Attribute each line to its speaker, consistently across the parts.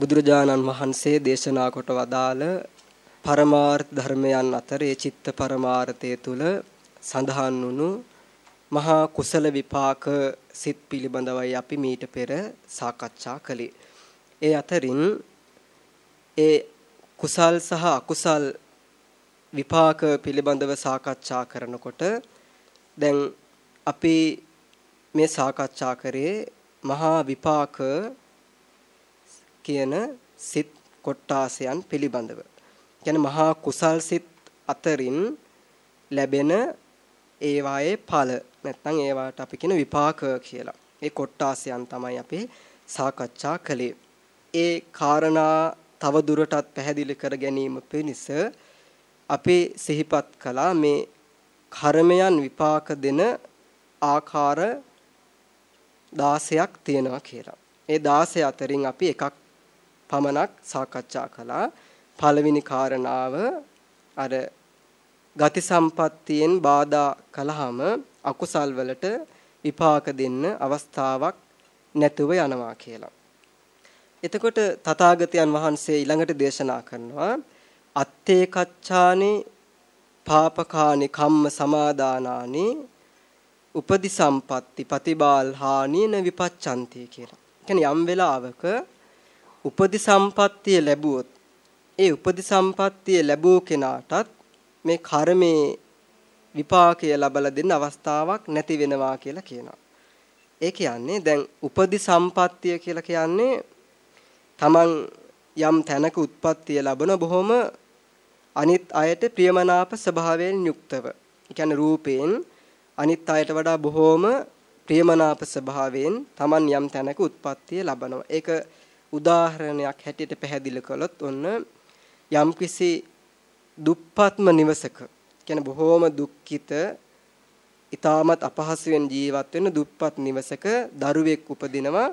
Speaker 1: බුදුරජාණන් වහන්සේ දේශනා කොට වදාළ පරමාර්ථ ධර්මයන් අතර ඒ චිත්ත පරමාර්ථය තුල සඳහන් වුණු මහා කුසල විපාක සිත් පිළිබඳවයි අපි මීට පෙර සාකච්ඡා කළේ. ඒ අතරින් ඒ කුසල් සහ අකුසල් විපාක පිළිබඳව සාකච්ඡා කරනකොට දැන් අපි මේ සාකච්ඡා කරේ මහා විපාක කියන සිත් කොට්ටාසයන් පිළිබඳව. කියන්නේ මහා කුසල් සිත් අතරින් ලැබෙන ඒවායේ ඵල නැත්නම් ඒවාට අපි කියන විපාක කියලා. ඒ කොට්ටාසයන් තමයි අපි සාකච්ඡා කළේ. ඒ කාරණා තව දුරටත් පැහැදිලි කර ගැනීම පිණිස අපි සිහිපත් කළා මේ කර්මයන් විපාක දෙන ආකාර 16ක් තියෙනවා කියලා. ඒ 16 අතරින් අපි එකක් පමණක් සාකච්ඡා කළා. පළවෙනි කාරණාව අර ගති සම්පත්තියෙන් බාධා කළාම අකුසල් වලට විපාක දෙන්න අවස්ථාවක් නැතුව යනවා කියලා. එතකොට තථාගතයන් වහන්සේ ඊළඟට දේශනා කරනවා අත්තේ කච්ඡානි පාපකානි කම්ම සමාදානානි උපදි සම්පatti පතිබාල් හානින විපච්ඡන්ති කියලා. කියන්නේ යම් වෙලාවක උපදි සම්පත්තිය ලැබුවොත් ඒ උපදි සම්පත්තිය ලැබූ කෙනාටත් මේ කර්මයේ විපාකය ලබලා දෙන්න අවස්ථාවක් නැති වෙනවා කියලා කියනවා. ඒ කියන්නේ දැන් උපදි සම්පත්තිය කියලා කියන්නේ තමන් යම් තැනක උත්පත්තිය ලබන බොහොම අනිත් අයට ප්‍රියමනාප ස්වභාවයෙන් යුක්තව. ඒ කියන්නේ රූපයෙන් අනිත් අයට වඩා බොහොම ප්‍රියමනාප ස්වභාවයෙන් තමන් යම් තැනක උත්පත්තිය ලබනවා. ඒක උදාහරණයක් හැටියට පැහැදිලි කළොත් ඔන්න යම්කිසි දුප්පත්ම නිවසක කියන්නේ බොහෝම දුක්ඛිත ඊටමත් අපහසුයෙන් ජීවත් වෙන දුප්පත් නිවසක දරුවෙක් උපදිනවා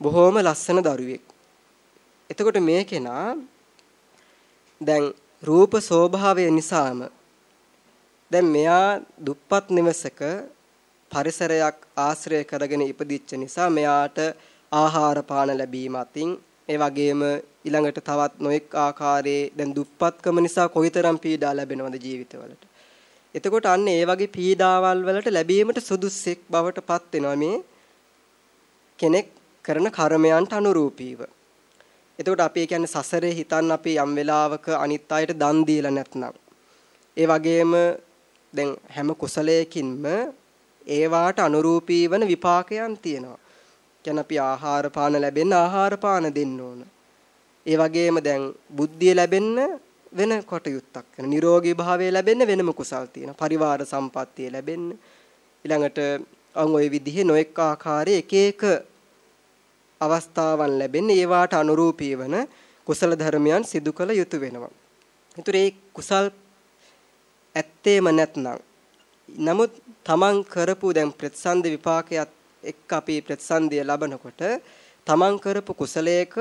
Speaker 1: බොහෝම ලස්සන දරුවෙක්. එතකොට මේ කෙනා දැන් රූප ස්වභාවය නිසාම දැන් මෙයා දුප්පත් නිවසක පරිසරයක් ආශ්‍රය කරගෙන ඉපදිච්ච නිසා මෙයාට ආහාර පාන ලැබීම අතින් ඒ වගේම ඊළඟට තවත් නොඑක් ආකාරයේ දැන් දුප්පත්කම නිසා කොයිතරම් පීඩා ලැබෙනවද ජීවිතවලට. එතකොට අන්න ඒ වගේ පීඩාවල් වලට ලැබීමට සුදුස්සෙක් බවට පත් වෙනවා මේ කෙනෙක් කරන කර්මයන්ට අනුරූපීව. එතකොට අපි කියන්නේ සසරේ හිතන්න අපි යම් වෙලාවක අනිත් අයට දන් දීලා නැත්නම් ඒ වගේම දැන් හැම කුසලයකින්ම ඒවාට අනුරූපී වන විපාකයන් තියෙනවා. කියන්නේ අපි ආහාර පාන ලැබෙන්න ආහාර පාන දෙන්න ඕන. ඒ වගේම දැන් බුද්ධිය ලැබෙන්න වෙන කටයුත්තක් වෙන. නිරෝගී භාවය ලැබෙන්න වෙනම කුසල් තියෙනවා. පරිවාර සම්පත්තිය ලැබෙන්න ඊළඟට අන් ওই විදිහේ නොඑක ආකාරයේ එක එක අවස්ථාවන් ලැබෙන්නේ ඒවාට අනුරූපී වන කුසල ධර්මයන් සිදු කළ යුතු වෙනවා. ඒතර ඒ කුසල් ඇත්තේම නැත්නම් නමුත් තමන් කරපු දැන් ප්‍රතිසන්ද විපාකයක් එක්ක අපි ප්‍රතිසන්දිය ලබනකොට තමන් කරපු කුසලයක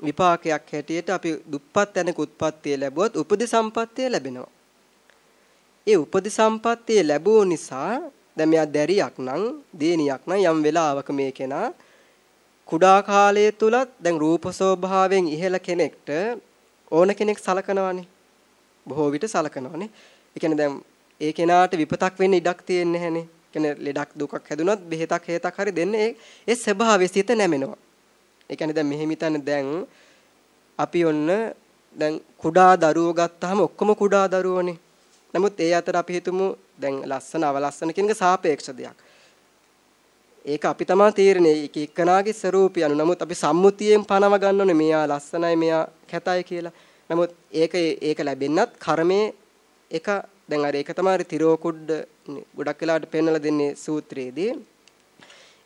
Speaker 1: විපාකයක් හැටියට අපි දුප්පත් තැනක උත්පත්තිය ලැබුවොත් උපදි සම්පත්තිය ලැබෙනවා. ඒ උපදි සම්පත්තිය ලැබුව නිසා දැන් මෙයා දැරියක් නම් දේනියක් නම් යම් වෙලාවක මේ කෙනා කුඩා කාලයේ තුලත් දැන් රූප ස්වභාවයෙන් ඉහළ කෙනෙක්ට ඕන කෙනෙක් සලකනවානේ. බොහෝ විට සලකනවානේ. ඒ කියන්නේ දැන් ඒ කෙනාට විපතක් වෙන්න ඉඩක් තියෙන්නේ නැහනේ. කියන්නේ ලෙඩක් දුකක් හැදුනොත් බෙහෙතක් හේතක් හරි දෙන්නේ ඒ ස්වභාවයේ සිත නැමෙනවා. ඒ කියන්නේ දැන් මෙහෙම හිතන්නේ දැන් අපි ඔන්න දැන් කුඩා දරුවෝ ගත්තාම ඔක්කොම කුඩා දරුවෝනේ. නමුත් ඒ අතර අපි හිතමු දැන් ලස්සන අවලස්සන කියන එක සාපේක්ෂ දෙයක්. ඒක අපි තමා තීරණය එක එක්කනාගේ ස්වરૂපය අනු. නමුත් අපි සම්මුතියෙන් පනව ගන්න ඕනේ මෙයා ලස්සනයි මෙයා කැතයි කියලා. නමුත් ඒක ඒක ලැබෙන්නත් කර්මයේ එක දැන් අර ඒක තමයි තිරෝකුඩ ගොඩක් වෙලාවට පෙන්වලා දෙන්නේ සූත්‍රයේදී.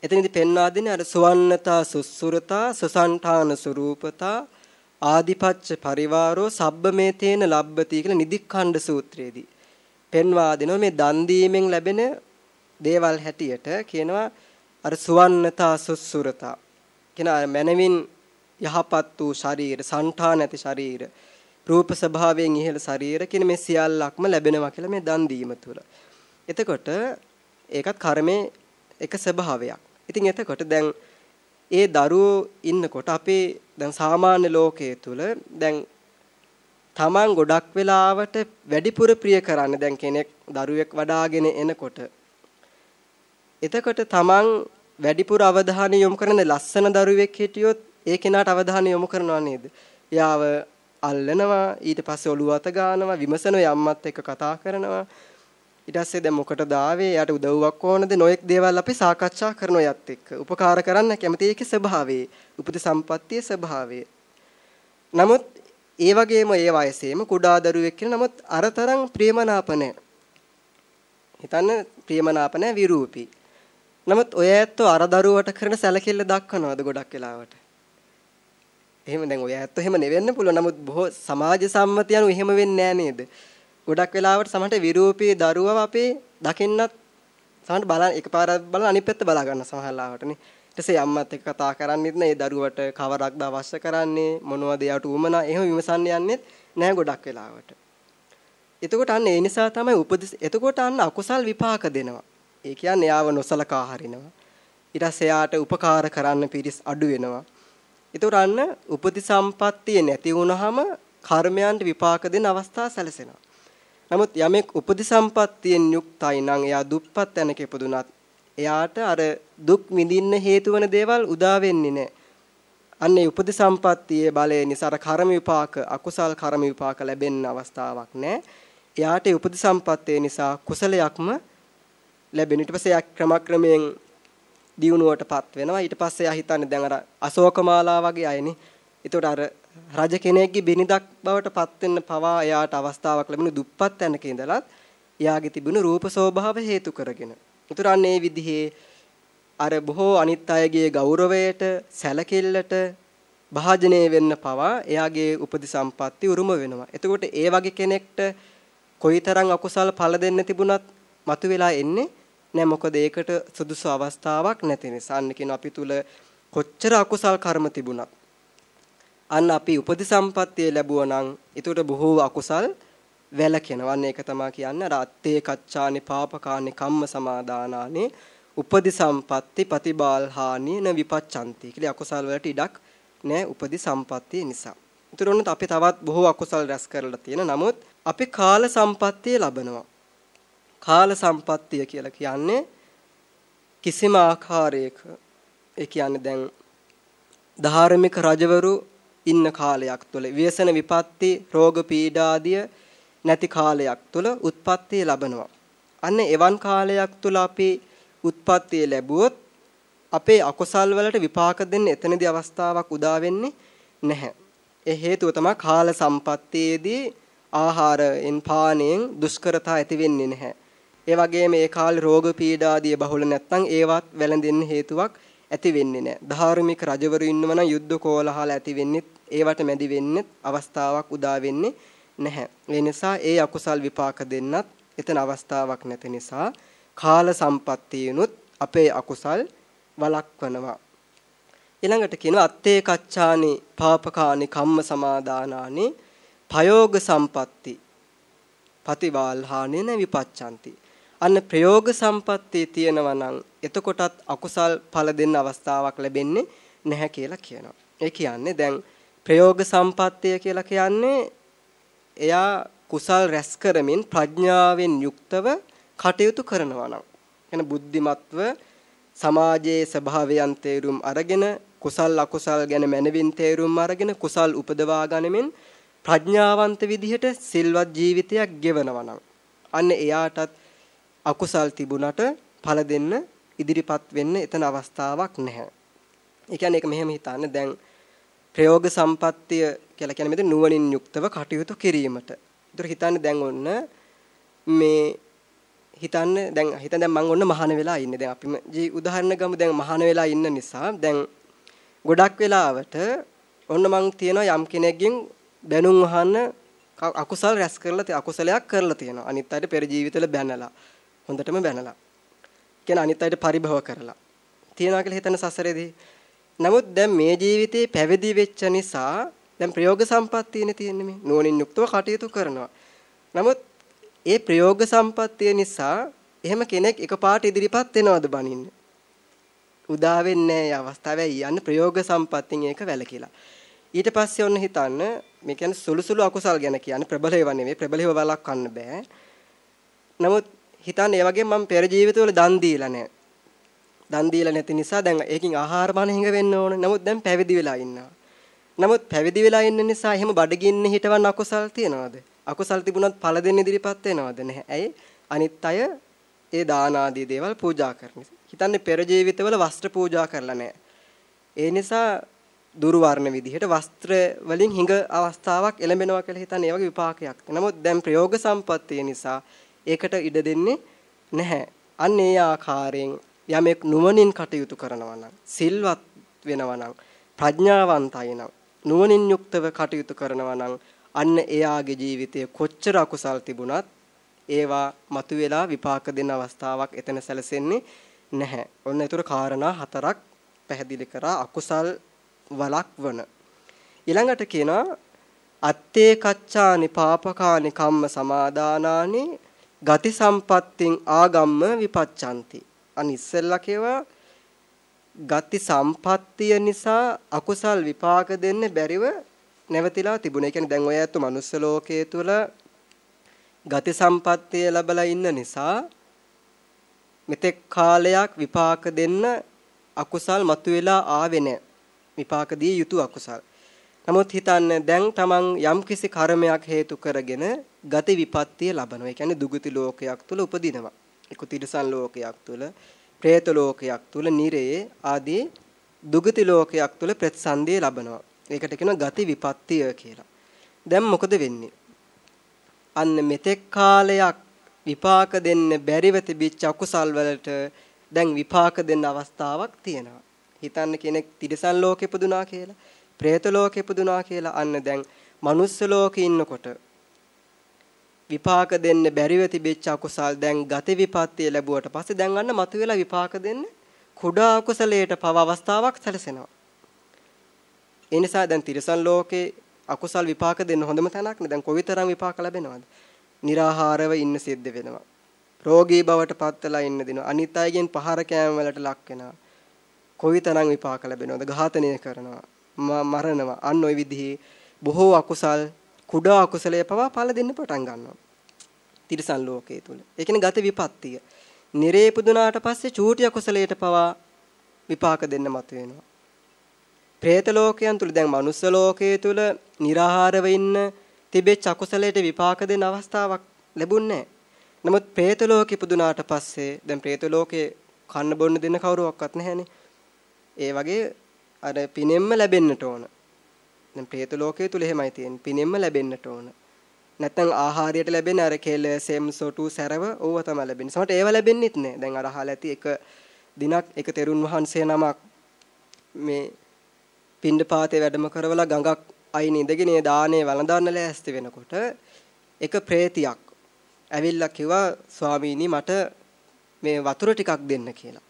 Speaker 1: එතනදී පෙන්වා දෙන්නේ අර සුවන්නතා සුස්සුරතා සසංඨාන ස්වරූපතා ආදිපච්ච පරිවාරෝ සබ්බමේතේන ලබ්බති කියලා නිදික්ඛණ්ඩ සූත්‍රයේදී පෙන්වා දෙනවා මේ දන් දීමෙන් ලැබෙන දේවල් හැටියට කියනවා අර සුවන්නතා සුස්සුරතා කියන මනවින් යහපත් වූ ශරීර, సంఠා නැති ශරීර, රූප ස්වභාවයෙන් ඉහළ ශරීර කියන මේ සියල්ලක්ම ලැබෙනවා කියලා මේ දන් දීම තුළ. එතකොට ඒකත් කර්මයේ එක ස්වභාවයක්. ඉතින් එතකොට දැන් ඒ දරුවෝ ඉන්නකොට අපේ දැන් සාමාන්‍ය ලෝකයේ තුල දැන් Taman ගොඩක් වෙලාවට වැඩිපුර ප්‍රිය කරන්නේ දැන් කෙනෙක් දරුවෙක් වඩාගෙන එනකොට එතකොට Taman වැඩිපුර අවධානය යොමු කරන ලස්සන දරුවෙක් හිටියොත් ඒ කෙනාට අවධානය යොමු කරනවා නේද? එයාව අල්ලනවා ඊට පස්සේ ඔළුව අත ගන්නවා විමසනවා යම්මත් එක්ක කතා කරනවා. ඊට පස්සේ දැන් මොකටද ආවේ? එයාට උදව්වක් ඕනද? නොඑක් දේවල් අපි සාකච්ඡා කරනවා යත් එක්ක. උපකාර කරන්න කැමති ඒකේ ස්වභාවය උපති සම්පත්තියේ ස්වභාවය. නමුත් ඒ වගේම ඒ වයසේම කුඩා දරුවෙක් කියන නමුත් අරතරන් ප්‍රේමනාප නැහැ හිතන්න ප්‍රේමනාප නැහැ විරූපී. නමුත් ඔය ඇත්තෝ අර දරුවට කරන සැලකිල්ල දක්වනවද ගොඩක් වෙලාවට? එහෙම දැන් ඔය ඇත්තෝ එහෙම නෙවෙන්න පුළුවන්. නමුත් බොහෝ සමාජ සම්මත යනු එහෙම වෙන්නේ නෑ නේද? ගොඩක් වෙලාවට සමහරට විරූපී දරුවව අපේ දකින්නත් සමහරට බලන එකපාරක් බලන අනිත් පැත්ත බලා ගන්න සමහරලාවටනේ ඊට පස්සේ අම්මත් එක්ක කතා කරන්නෙත් නෑ. ඒ දරුවට කවරක්ද අවශ්‍ය කරන්නේ? මොනවද යාට උවමනා? එහෙම විමසන්න යන්නෙත් නෑ ගොඩක් වෙලාවට. එතකොට අන්න ඒ නිසා තමයි උපදෙස් එතකොට අන්න අකුසල් විපාක දෙනවා. ඒ කියන්නේ යාව නොසලකා හරිනවා. ඊට පස්සේ යාට උපකාර කරන්න පිරිස් අඩු වෙනවා. එතකොට අන්න උපති සම්පත්තිය නැති වුනහම කර්මයන්ට විපාක දෙන අවස්ථා සැලසෙනවා නමුත් යමෙක් උපදි සම්පත්තියෙන් යුක්තයි නම් එයා දුප්පත් තැනක ඉපදුනත් එයාට අර දුක් විඳින්න හේතු වන දේවල් උදා වෙන්නේ නැහැ. අන්නේ උපදි සම්පත්තියේ බලය නිසා කර්ම විපාක අකුසල් කර්ම විපාක ලැබෙන්න අවස්ථාවක් නැහැ. එයාට උපදි සම්පත්තිය නිසා කුසලයක්ම ලැබෙන. ඊට පස්සේ එයා ක්‍රමක්‍රමයෙන් දියුණුවටපත් වෙනවා. ඊට පස්සේ එයා හිතන්නේ දැන් අර අශෝකමාලා වගේ අයනේ. ඒතකොට අර රජ කෙනෙක්ගේ බිනිදක් බවට පත් වෙන්න පවා එයාට අවස්ථාවක් ලැබුණු දුප්පත් තැනක ඉඳලත් එයාගේ තිබුණු රූප ස්වභාව හේතු කරගෙන. උතුරන්නේ මේ විදිහේ අර බොහෝ අනිත් අයගේ ගෞරවයට සැලකිල්ලට භාජනය වෙන්න පවා එයාගේ උපදි සම්පatti උරුම වෙනවා. එතකොට ඒ වගේ කෙනෙක්ට කොයිතරම් අකුසල ඵල දෙන්න තිබුණත් මතුවලා එන්නේ නෑ මොකද ඒකට සුදුසු අවස්ථාවක් නැති නිසා. අන්න කියන අපි තුල කොච්චර අකුසල් කර්ම තිබුණත් අන්න අපි උපදි සම්පත්තිය ලැබුවා නම් ඊටට බොහෝ අකුසල් වැළකෙනවා. අන්න ඒක තමයි කියන්නේ රාත්තේ කච්චානි පාපකානි කම්ම සමාදානානි උපදි සම්පatti ප්‍රතිබාල්හානි න විපච්ඡanti කියලා අකුසල් වලට ඉඩක් නෑ උපදි සම්පත්තිය නිසා. ඊටරොන්නත් අපි තවත් බොහෝ අකුසල් රැස් කරලා තියෙන. නමුත් අපි කාල සම්පත්තිය ලබනවා. කාල සම්පත්තිය කියලා කියන්නේ කිසිම ආකාරයක ඒ කියන්නේ දැන් ධාර්මික රජවරු ඉන්න කාලයක් තුළ ව්‍යසන විපත්ති රෝග පීඩාදිය නැති කාලයක් තුළ උත්පත්තිය ලබනවා. අන්න එවන් කාලයක් තුළ අපි උත්පත්තිය ලැබුවොත් අපේ අකුසල් වලට විපාක දෙන්න එතනදී අවස්ථාවක් උදා වෙන්නේ නැහැ. ඒ හේතුව තමයි කාල සම්පත්තියේදී ආහාරයෙන් පානයෙන් දුෂ්කරතා ඇති වෙන්නේ නැහැ. ඒ වගේම ඒ කාලේ රෝග පීඩාදී බහුල නැත්නම් ඒවත් වැළඳෙන්න හේතුවක් ඇති වෙන්නේ නැහැ. ධාර්මික රජවරු ඉන්නව නම් යුද්ධ කෝලහල ඇති වෙන්නේ ඒවට මැදි වෙන්නේ අවස්ථාවක් උදා වෙන්නේ නැහැ. ඒ නිසා ඒ අකුසල් විපාක දෙන්නත් එතන අවස්ථාවක් නැති නිසා කාල සම්පත්තියනොත් අපේ අකුසල් වළක්වනවා. ඊළඟට කියනවා අත්තේ කච්චානි පාපකානි කම්ම සමාදානානි පයෝග සම්පatti පතිවාල්හානේන විපච්ඡanti අන්න ප්‍රයෝග සම්පත්තිය තියෙනවා නම් එතකොටත් අකුසල් ඵල දෙන්න අවස්ථාවක් ලැබෙන්නේ නැහැ කියලා කියනවා. ඒ කියන්නේ දැන් ප්‍රයෝග සම්පත්තිය කියලා කියන්නේ එයා කුසල් රැස් කරමින් ප්‍රඥාවෙන් යුක්තව කටයුතු කරනවා නම් එන බුද්ධිමත්ව සමාජයේ ස්වභාවයන් තේරුම් අරගෙන කුසල් අකුසල් ගැන මනවින් තේරුම් අරගෙන කුසල් උපදවා ගනිමින් ප්‍රඥාවන්ත විදිහට සිල්වත් ජීවිතයක් ගෙවනවා නම් අන්න එයාටත් අකුසල් තිබුණට ඵල දෙන්න ඉදිරිපත් වෙන්න එතන අවස්ථාවක් නැහැ. ඒ කියන්නේ ඒක මෙහෙම හිතන්න දැන් ප්‍රයෝග සම්පත්තිය කියලා කියන්නේ මෙතන නුවණින් යුක්තව කටයුතු කිරීමට. ඒතර හිතන්නේ දැන් ඔන්න මේ හිතන්න දැන් හිතන් දැන් මම ඔන්න මහාන වෙලා ඉන්නේ. දැන් අපි උදාහරණ ගමු දැන් මහාන වෙලා ඉන්න නිසා දැන් ගොඩක් වෙලාවට ඔන්න මං තියනවා යම් කෙනෙක්ගෙන් බැනුම් අහන්න අකුසල් රැස් කරලා අකුසලයක් කරලා තියෙනවා. අනිත් අයට පෙර ජීවිතවල බැනලා. හොඳටම බැනලා. කියන අනිත් අයට පරිභව කරලා. තියනවා කියලා හිතන සසරේදී. නමුත් දැන් මේ ජීවිතේ පැවිදි වෙච්ච නිසා දැන් ප්‍රයෝග සම්පත්තියනේ තියෙන්නේ මේ. නුවණින් යුක්තව කටයුතු කරනවා. නමුත් ඒ ප්‍රයෝග සම්පත්තිය නිසා එහෙම කෙනෙක් එකපාරට ඉදිරිපත් වෙනවද බනින්න? උදා වෙන්නේ නැහැ අවස්ථාවේ යන්න ප්‍රයෝග සම්පත්තියෙන් ඒක වැළකීලා. ඊට පස්සේ ඔන්න හිතන්න මේ කියන්නේ සුළු සුළු අකුසල් ගැන කියන්නේ ප්‍රබල ඒවා නෙමෙයි ප්‍රබල ඒවා වළක්වන්න බෑ. නමුත් හිතන්න ඒ වගේ මම පෙර ජීවිතවල දන් දීලා නැහැ. දන් දීලා නැති නිසා දැන් ඒකින් ආහාර පාන හිඟ වෙන්න ඕන. නමුත් දැන් පැවිදි වෙලා ඉන්නවා. නමුත් පැවිදි වෙලා ඉන්න නිසා එහෙම බඩගින්න හිටවන්න අකුසල් තියනවද? අකුසල් තිබුණත් ඵල දෙන්න ඉදිරිපත් වෙනවද නැහැ. ඇයි? අනිත් අය ඒ දාන ආදී දේවල් පූජා කරන හිතන්නේ පෙර ජීවිතවල වස්ත්‍ර පූජා කරලා නැහැ. ඒ නිසා දුර්වර්ණ විදිහට වස්ත්‍ර වලින් හිඟ අවස්ථාවක් එළඹෙනවා කියලා හිතන්නේ ඒ වගේ විපාකයක්. නමුත් දැන් ප්‍රයෝග සම්පත්තිය නිසා ඒකට ඉඩ දෙන්නේ නැහැ. අන්න ඒ ආකාරයෙන් යමෙක් නුවණින් කටයුතු කරනවා නම් සිල්වත් වෙනවා නම් ප්‍රඥාවන්තයි නම් නුවණින් යුක්තව කටයුතු කරනවා නම් අන්න එයාගේ ජීවිතයේ කොච්චර අකුසල් තිබුණත් ඒවා මතුවලා විපාක දෙන අවස්ථාවක් එතන සැලසෙන්නේ නැහැ. ඔන්න ඒතර කාරණා හතරක් පැහැදිලි කරා අකුසල් වලක්වන. ඊළඟට කියනවා අත්තේ කච්චානි පාපකානි කම්ම සමාදානානි ගති සම්පත්තින් ආගම්ම විපච්ඡanti. අනි ඉස්සෙල්ලා කියවා ගති සම්පත්තිය නිසා අකුසල් විපාක දෙන්න බැරිව නැවතිලා තිබුණා. ඒ කියන්නේ දැන් ඔය ඇත්ත මනුස්ස ලෝකයේ තුල ගති සම්පත්තිය ලැබලා ඉන්න නිසා මෙතෙක් කාලයක් විපාක දෙන්න අකුසල් මතුවලා ආවේ නැහැ. විපාක දිය යුතු අකුසල්. නමුත් හිතන්න දැන් තමන් යම්කිසි කර්මයක් හේතු කරගෙන ගති විපත්තිය ලබනවා. ඒ කියන්නේ දුගති ලෝකයක් තුල උපදිනවා. ඒක තිරසන් ලෝකයක් තුල, പ്രേත ලෝකයක් තුල, නිරේ ආදී දුගති ලෝකයක් තුල ප්‍රතිසන්දිය ලබනවා. ඒකට කියනවා ගති විපත්තිය කියලා. දැන් මොකද වෙන්නේ? අන්න මෙතෙක් කාලයක් විපාක දෙන්න බැරිව තිබිච්ච අකුසල් වලට දැන් විපාක දෙන්න අවස්ථාවක් තියෙනවා. හිතන්න කෙනෙක් තිරිසන් ලෝකෙ ඉපදුනා කියලා, പ്രേත ලෝකෙ ඉපදුනා කියලා අන්න දැන් මනුස්ස ලෝකෙ ඉන්නකොට විපාක දෙන්න බැරිව තිබෙච්ච අකුසල් දැන් ගති විපත්තිය ලැබුවට පස්සේ දැන් අන්න මතුවෙලා විපාක දෙන්න කුඩා අකුසලයට පව අවස්ථාවක් සැලසෙනවා. ඒ නිසා දැන් තිරසන් ලෝකේ අකුසල් විපාක දෙන්න හොඳම තැනක් නේ. දැන් කොවිතරම් විපාක ලැබෙනවද? निराහාරව ඉන්න සිද්ධ වෙනවා. රෝගී බවට පත්වලා ඉන්න දිනවා. අනිත් අයගෙන් පහර කෑම වලට ලක් වෙනවා. කොවිතරම් විපාක ලැබෙනවද? ඝාතනය කරනවා. මරනවා. අන්න ওই විදිහේ බොහෝ අකුසල් කුඩා අකුසලයේ පවා පල දෙන්න පටන් ගන්නවා. තිරිසන් ලෝකයේ තුල. ඒ කියන්නේ ගත විපත්තිය. නිරේපුදුනාට පස්සේ චූටි අකුසලයට පවා විපාක දෙන්න මතුවෙනවා. പ്രേත ලෝකයන් තුල දැන් මනුස්ස ලෝකයේ තුල निराහාරව ඉන්න තිබෙච්ච අකුසලයට විපාක දෙන අවස්ථාවක් ලැබුණේ නමුත් പ്രേත ලෝකෙ පුදුනාට පස්සේ දැන් പ്രേත ලෝකේ කන්න බොන්න දෙන කවුරුවක්වත් නැහැනේ. ඒ වගේ අර පිනෙම්ම ලැබෙන්නට ඕන. දැන් പ്രേත ලෝකයේ තුල එහෙමයි තියෙන්නේ. පිනෙම්ම ලැබෙන්නට ඕන. නැත්තම් ආහාරයට ලැබෙන අර කෙල, සෙම්, සොටු, සැරව ඕව තමයි ලැබෙන්නේ. සමහරට ඒව ලැබෙන්නෙත් නෑ. දැන් අර අහලා ඇති එක දිනක් එක තෙරුන් වහන්සේ නමක් මේ පින්ඩපාතේ වැඩම කරවලා ගඟක් අයින ඉඳගෙන ඒ දානේ වළඳන්න ලෑස්ති වෙනකොට එක ප්‍රේතියක් ඇවිල්ලා කිව්වා ස්වාමීනි මට මේ වතුර ටිකක් දෙන්න කියලා.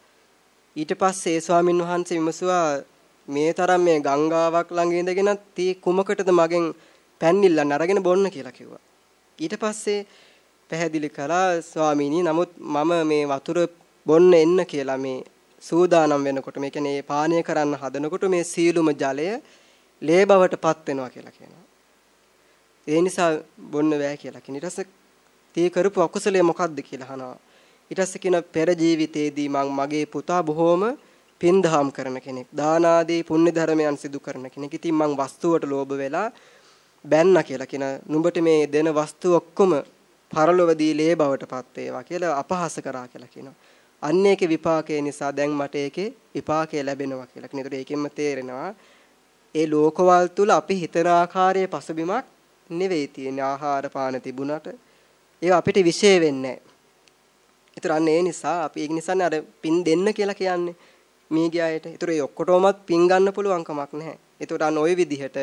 Speaker 1: ඊට පස්සේ ඒ ස්වාමින් වහන්සේ විමසුවා මේ තරම් මේ ගංගාවක් ළඟ ඉඳගෙන තී කුමකටද මගෙන් පැන්නිල්ලන් අරගෙන බොන්න කියලා කිව්වා. ඊට පස්සේ පැහැදිලි කළා ස්වාමීනි නමුත් මම මේ වතුර බොන්න එන්න කියලා මේ සූදානම් වෙනකොට මේ කියන්නේ පානය කරන්න හදනකොට මේ සීලුම ජලය ලේ බවටපත් වෙනවා කියලා කියනවා. ඒ නිසා බොන්න බෑ කියලා කියන. ඊට පස්සේ තී කරපු අකුසලයේ මොකද්ද කියලා අහනවා. ඊට පස්සේ කියන පෙර ජීවිතේදී මං මගේ පුතා බොහෝම පින්දහම් කරන කෙනෙක්. දාන ආදී පුණ්‍ය ධර්මයන් සිදු කරන කෙනෙක්. ඉතින් මං වස්තුවට ලෝභ වෙලා බැන්න කියලා කියන. නුඹට මේ දෙන වස්තු ඔක්කොම පරලොවදී ලේ බවටපත් වේවා කියලා අපහාස කරා කියලා කියනවා. අන්න ඒකේ විපාකය නිසා දැන් මට ඒකේ විපාකය ලැබෙනවා කියලා. ඒකට ඒකෙන්ම තේරෙනවා ඒ ලෝකවල තුල අපි හිතන ආකාරයේ පසුබිමක් නෙවෙයි තියෙන්නේ ආහාර පාන තිබුණට ඒවා අපිට විශේෂ වෙන්නේ නැහැ. ඒතර අන්න ඒ නිසා අපි ඒක නිසානේ අර පින් දෙන්න කියලා කියන්නේ. මිය ගිය අයට. ඒතර ඒ ඔක්කොටමත් පින් ගන්න පුළුවන් කමක් නැහැ. ඒතර අන්න ওই විදිහට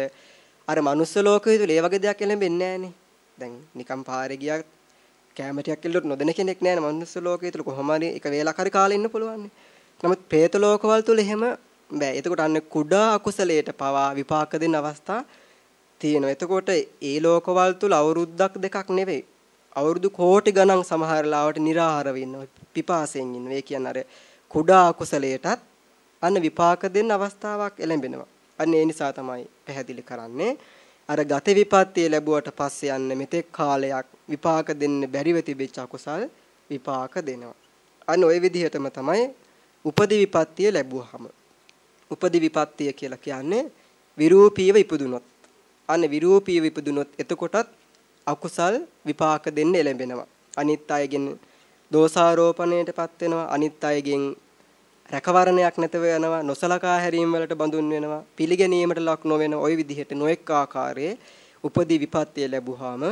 Speaker 1: අර manuss ලෝකයේ තුල ඒ වගේ දෙයක් ලැබෙන්නේ නැහනේ. දැන් නිකම් පාරේ ගියා කැම ටිකක් කිල්ලුවට නොදෙන කෙනෙක් නැහැ නේ manuss ලෝකයේ තුල කොහොම හරි එක වේලක් හරි කාලේ ඉන්න පුළුවන්. නමුත් പ്രേත ලෝකවල තුල එහෙම බෑ. එතකොට අන්න කුඩා අකුසලයට පවා විපාක දෙන අවස්ථා තියෙනවා. එතකොට ඒ ලෝකවල තුල අවුරුද්දක් දෙකක් නෙවෙයි. අවුරුදු කෝටි ගණන් සමහර ලාවට निराහාරව ඉන්නවා. පිපාසයෙන් ඉන්නවා. ඒ කියන්නේ අර කුඩා අකුසලයටත් අන්න විපාක දෙන්න අවස්ථාවක් එළඹෙනවා. අන්න ඒ නිසා තමයි පැහැදිලි කරන්නේ අර ගත විපත්තිය ලැබුවට පස්සේ යන්න මෙතෙක් කාලයක් විපාක දෙන්න බැරිව තිබෙච්ච අකුසල් විපාක දෙනවා. අන්න ওই විදිහටම තමයි උපදි විපත්තිය ලැබුවාම. උපදි විපත්තිය කියලා කියන්නේ විරූපීව ඉපදුනොත්. අන්න විරූපීව ඉපදුනොත් එතකොටත් අකුසල් විපාක දෙන්න එළඹෙනවා. අනිත් අයගෙන් දෝෂාරෝපණයටපත් වෙනවා. අනිත් අයගෙන් රැකවරණයක් නැතව යනවා. නොසලකා හැරීම වලට බඳුන් වෙනවා. පිළිගැනීමට ලක් නොවන ওই විදිහට නොඑක් ආකාරයේ උපදී විපත්තිය ලැබුවාම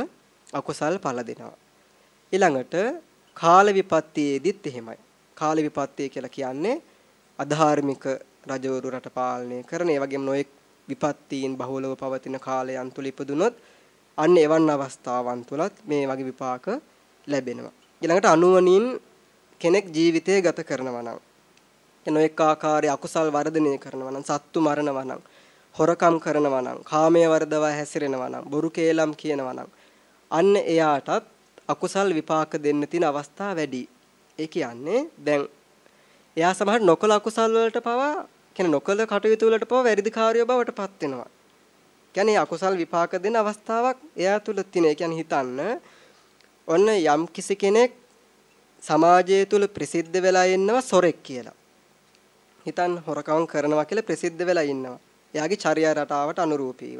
Speaker 1: අකුසල් ඵල දෙනවා. ඊළඟට කාල විපත්තියේදීත් එහෙමයි. කාල විපත්තිය කියලා කියන්නේ අධාර්මික රජවරු රට පාලනය කරන ඒ වගේම නොඑක් විපත්තීන් බහුලව පවතින කාලයන් තුල ඉපදුනොත් අන්න එවන් අවස්ථාවන් තුලත් මේ වගේ විපාක ලැබෙනවා. ඊළඟට අනුවණින් කෙනෙක් ජීවිතය ගත කරනවා නම් නොඑක ආකාරයේ අකුසල් වර්ධනය කරනවා නම් සත්තු මරනවා නම් හොරකම් කරනවා නම් කාමයේ වර්ධවා හැසිරෙනවා නම් බොරු කේලම් කියනවා නම් අන්න එයාටත් අකුසල් විපාක දෙන්න තියෙන අවස්ථා වැඩි. ඒ කියන්නේ දැන් එයා සමහර නොකල අකුසල් වලට පවා කියන නොකල කටයුතු වලට පවා වැරදිකාරයෝ බවට පත් වෙනවා. කියන්නේ අකුසල් විපාක දෙන අවස්ථාවක් එයා තුල තියෙන. ඒ කියන්නේ හිතන්න ඔන්න යම් කිසි කෙනෙක් සමාජය තුල ප්‍රසිද්ධ වෙලා ඉන්නවා සොරෙක් කියලා. හිතන්න හොරකම් කරනවා කියලා ප්‍රසිද්ධ වෙලා ඉන්නවා. එයාගේ චර්යා රටාවට අනුරූපීව.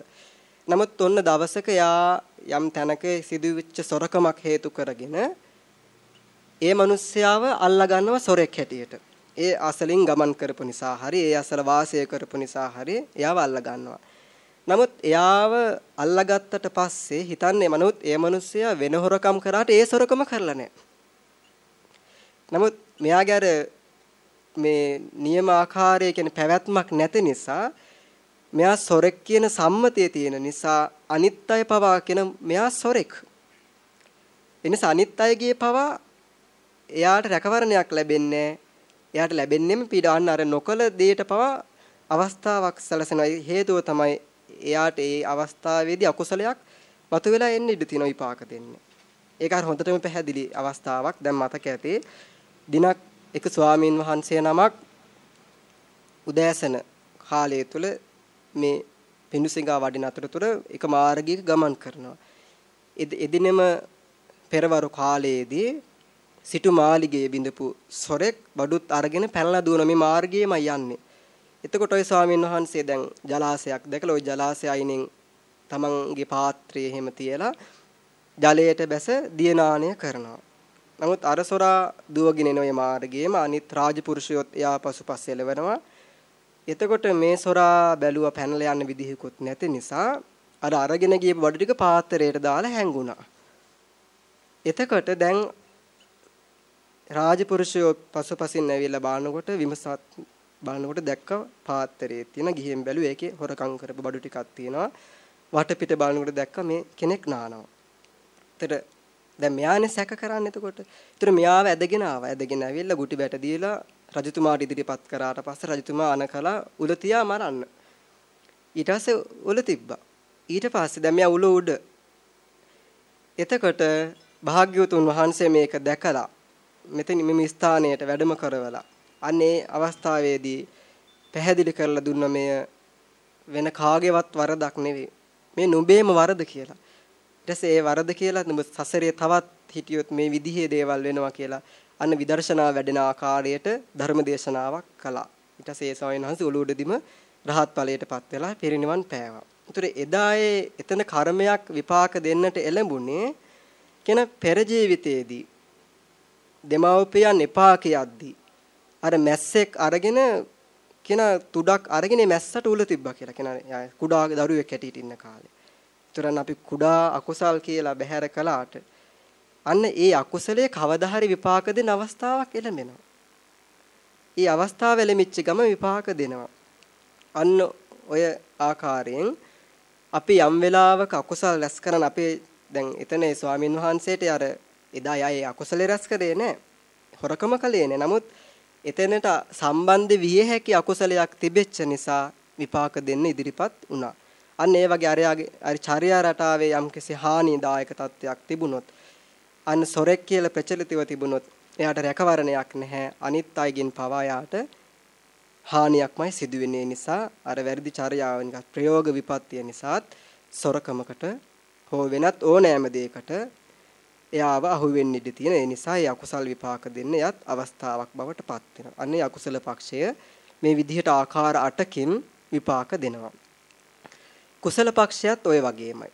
Speaker 1: නමුත් ඔන්න දවසක එයා යම් තැනක සිදුවෙච්ච සොරකමක් හේතු කරගෙන ඒ මිනිස්යාව අල්ලා ගන්නවා සොරෙක් හැටියට. ඒ අසලින් ගමන් කරපු නිසා හරි ඒ අසල වාසය කරපු නිසා හරි එයාව අල්ලා ගන්නවා. නමුත් එයාව අල්ලාගත්තට පස්සේ හිතන්නේ මනොත් ඒ මිනිස්සයා වෙන හොරකම් කරාට ඒ සොරකම කරලා නැහැ. නමුත් මෙයාගේ අර මේ නියම ආකාරයේ කියන පැවැත්මක් නැති නිසා මෙයා සොරෙක් කියන සම්මතිය තියෙන නිසා අනිත් අය පවා කියන මෙයා සොරෙක්. එනිසා අනිත් අයගේ පවා එයාට රැකවරණයක් ලැබෙන්නේ එයාට ලැබෙන්නේම පීඩාන්න අර නොකල දෙයට පවා අවස්ථාවක් සැලසෙන හේතුව තමයි එයාට ඒ අවස්ථාවේදී අකුසලයක් මතුවලා එන්න ඉඩ තියෙන විපාක දෙන්නේ. ඒක අර හොඳටම පැහැදිලි අවස්ථාවක්. දැන් මතක ඇති. දිනක් එක ස්වාමීන් වහන්සේ නමක් උදෑසන කාලය තුල මේ පිඬුසිඟා වඩින අතරතුර එක මාර්ගයක ගමන් කරනවා. එදිනෙම පෙරවරු කාලයේදී සිටු මාලිගයේ බිඳපු සොරෙක් බඩුත් අරගෙන පැනලා දුවන මේ මාර්ගයේමයි යන්නේ. එතකොට ওই ස්වාමීන් වහන්සේ දැන් ජලාශයක් දැකලා ওই ජලාශය අයිනෙන් තමන්ගේ පාත්‍රය එහෙම තියලා ජලයට බැස දියනානය කරනවා. නමුත් අරසොරා දුවගෙන එන ওই මාර්ගයේම අනිත් රාජපුරුෂයොත් එයා පසුපස් එළවෙනවා. එතකොට මේ සොරා බැලුවා පැනලා යන්න විදිහකුත් නැති නිසා අර අරගෙන ගියපු බඩු ටික පාත්‍රයට දාලා හැංගුණා. එතකොට දැන් රාජපුරුෂයෝ පසුපසින් ඇවිල්ලා බලනකොට විමසත් බලනකොට දැක්ක පාත්‍රයේ තියෙන ගිහින් බැලුවේ ඒකේ හොරකම් කරපු බඩු ටිකක් තියෙනවා. වටපිට බලනකොට දැක්ක මේ කෙනෙක් නානවා. එතකොට දැන් මෙයානේ සැක කරන්නේ එතකොට. එතකොට මෙයාව ඇදගෙන ආවා. ඇදගෙන ඇවිල්ලා ගුටි බැට දීලා රජතුමාට ඉදිරිපත් කරාට පස්සේ රජතුමා අනකලා උල තියා මරන්න. ඊට පස්සේ උල තිබ්බා. ඊට පස්සේ දැන් මෙයා උල උඩ. එතකොට භාග්‍යවතුන් වහන්සේ මේක දැකලා මෙතන මෙම ස්ථානයට වැඩම කරවලා අන්නේ අවස්ථාවේදී පැහැදිලි කරලා දුන්න මෙය වෙන කාගේවත් වරදක් නෙවෙයි. මේ නුඹේම වරද කියලා. ඊට පස්සේ ඒ වරද කියලා නුඹ සසරේ තවත් හිටියොත් මේ විදිහේ දේවල් වෙනවා කියලා අන්න විදර්ශනා වැඩෙන ආකාරයට ධර්ම දේශනාවක් කළා. ඊට පස්සේ ඒ ස්වාමීන් වහන්සේ ඔළුවඩදිම රහත් ඵලයටපත් වෙලා පිරිනිවන් පෑවා. උතුර එදා එතන කර්මයක් විපාක දෙන්නට එළඹුණේ කියන පෙර ජීවිතයේදී දෙමව්පියන් එපා කියද්දී අර මැස්සෙක් අරගෙන කියන තුඩක් අරගෙන මැස්සට උල තිබ්බා කියලා කියන කුඩා දරුවෙක් හැටියට ඉන්න කාලේ. ඒතරන් අපි කුඩා අකුසල් කියලා බැහැර කළාට අන්න ඒ අකුසලයේ කවදා හරි විපාක දෙන අවස්ථාවක් එළඹෙනවා. ඊ අවස්ථාව ලැබිච්ච ගම විපාක දෙනවා. අන්න ඔය ආකාරයෙන් අපි යම් වෙලාවක අකුසල් රැස් කරන අපේ දැන් එතන ඒ ස්වාමින් වහන්සේට අර එදා යයි අකුසල රැස් කරේ නෑ. හොරකම කළේ නෑ. නමුත් එතනට සම්බන්ධ විය හැකි අකුසලයක් තිබෙච්ච නිසා විපාක දෙන්න ඉදිරිපත් වුණා. අන්න ඒ වගේ අරයාගේ අර චර්යා රටාවේ යම්කිසි හානිදායක තත්ත්වයක් තිබුණොත් අන්න සොරෙක් කියලා ප්‍රචලිතව තිබුණොත් එයාට රැකවරණයක් නැහැ අනිත් අයගෙන් පවා යාට හානියක්මයි සිදුවෙන්නේ නිසා අර වැරදි චර්යාවෙන් ප්‍රයෝග විපත්තිය නිසාත් සොරකමකට හෝ වෙනත් ඕනෑම දෙයකට එයාව අහු වෙන්න ඉඩ තියෙන ඒ නිසා ඒ අකුසල් විපාක දෙන්න යත් අවස්ථාවක් බවට පත් වෙනවා. අන්නේ අකුසල පක්ෂය මේ විදිහට ආකාර 8කින් විපාක දෙනවා. කුසල පක්ෂයත් ওই වගේමයි.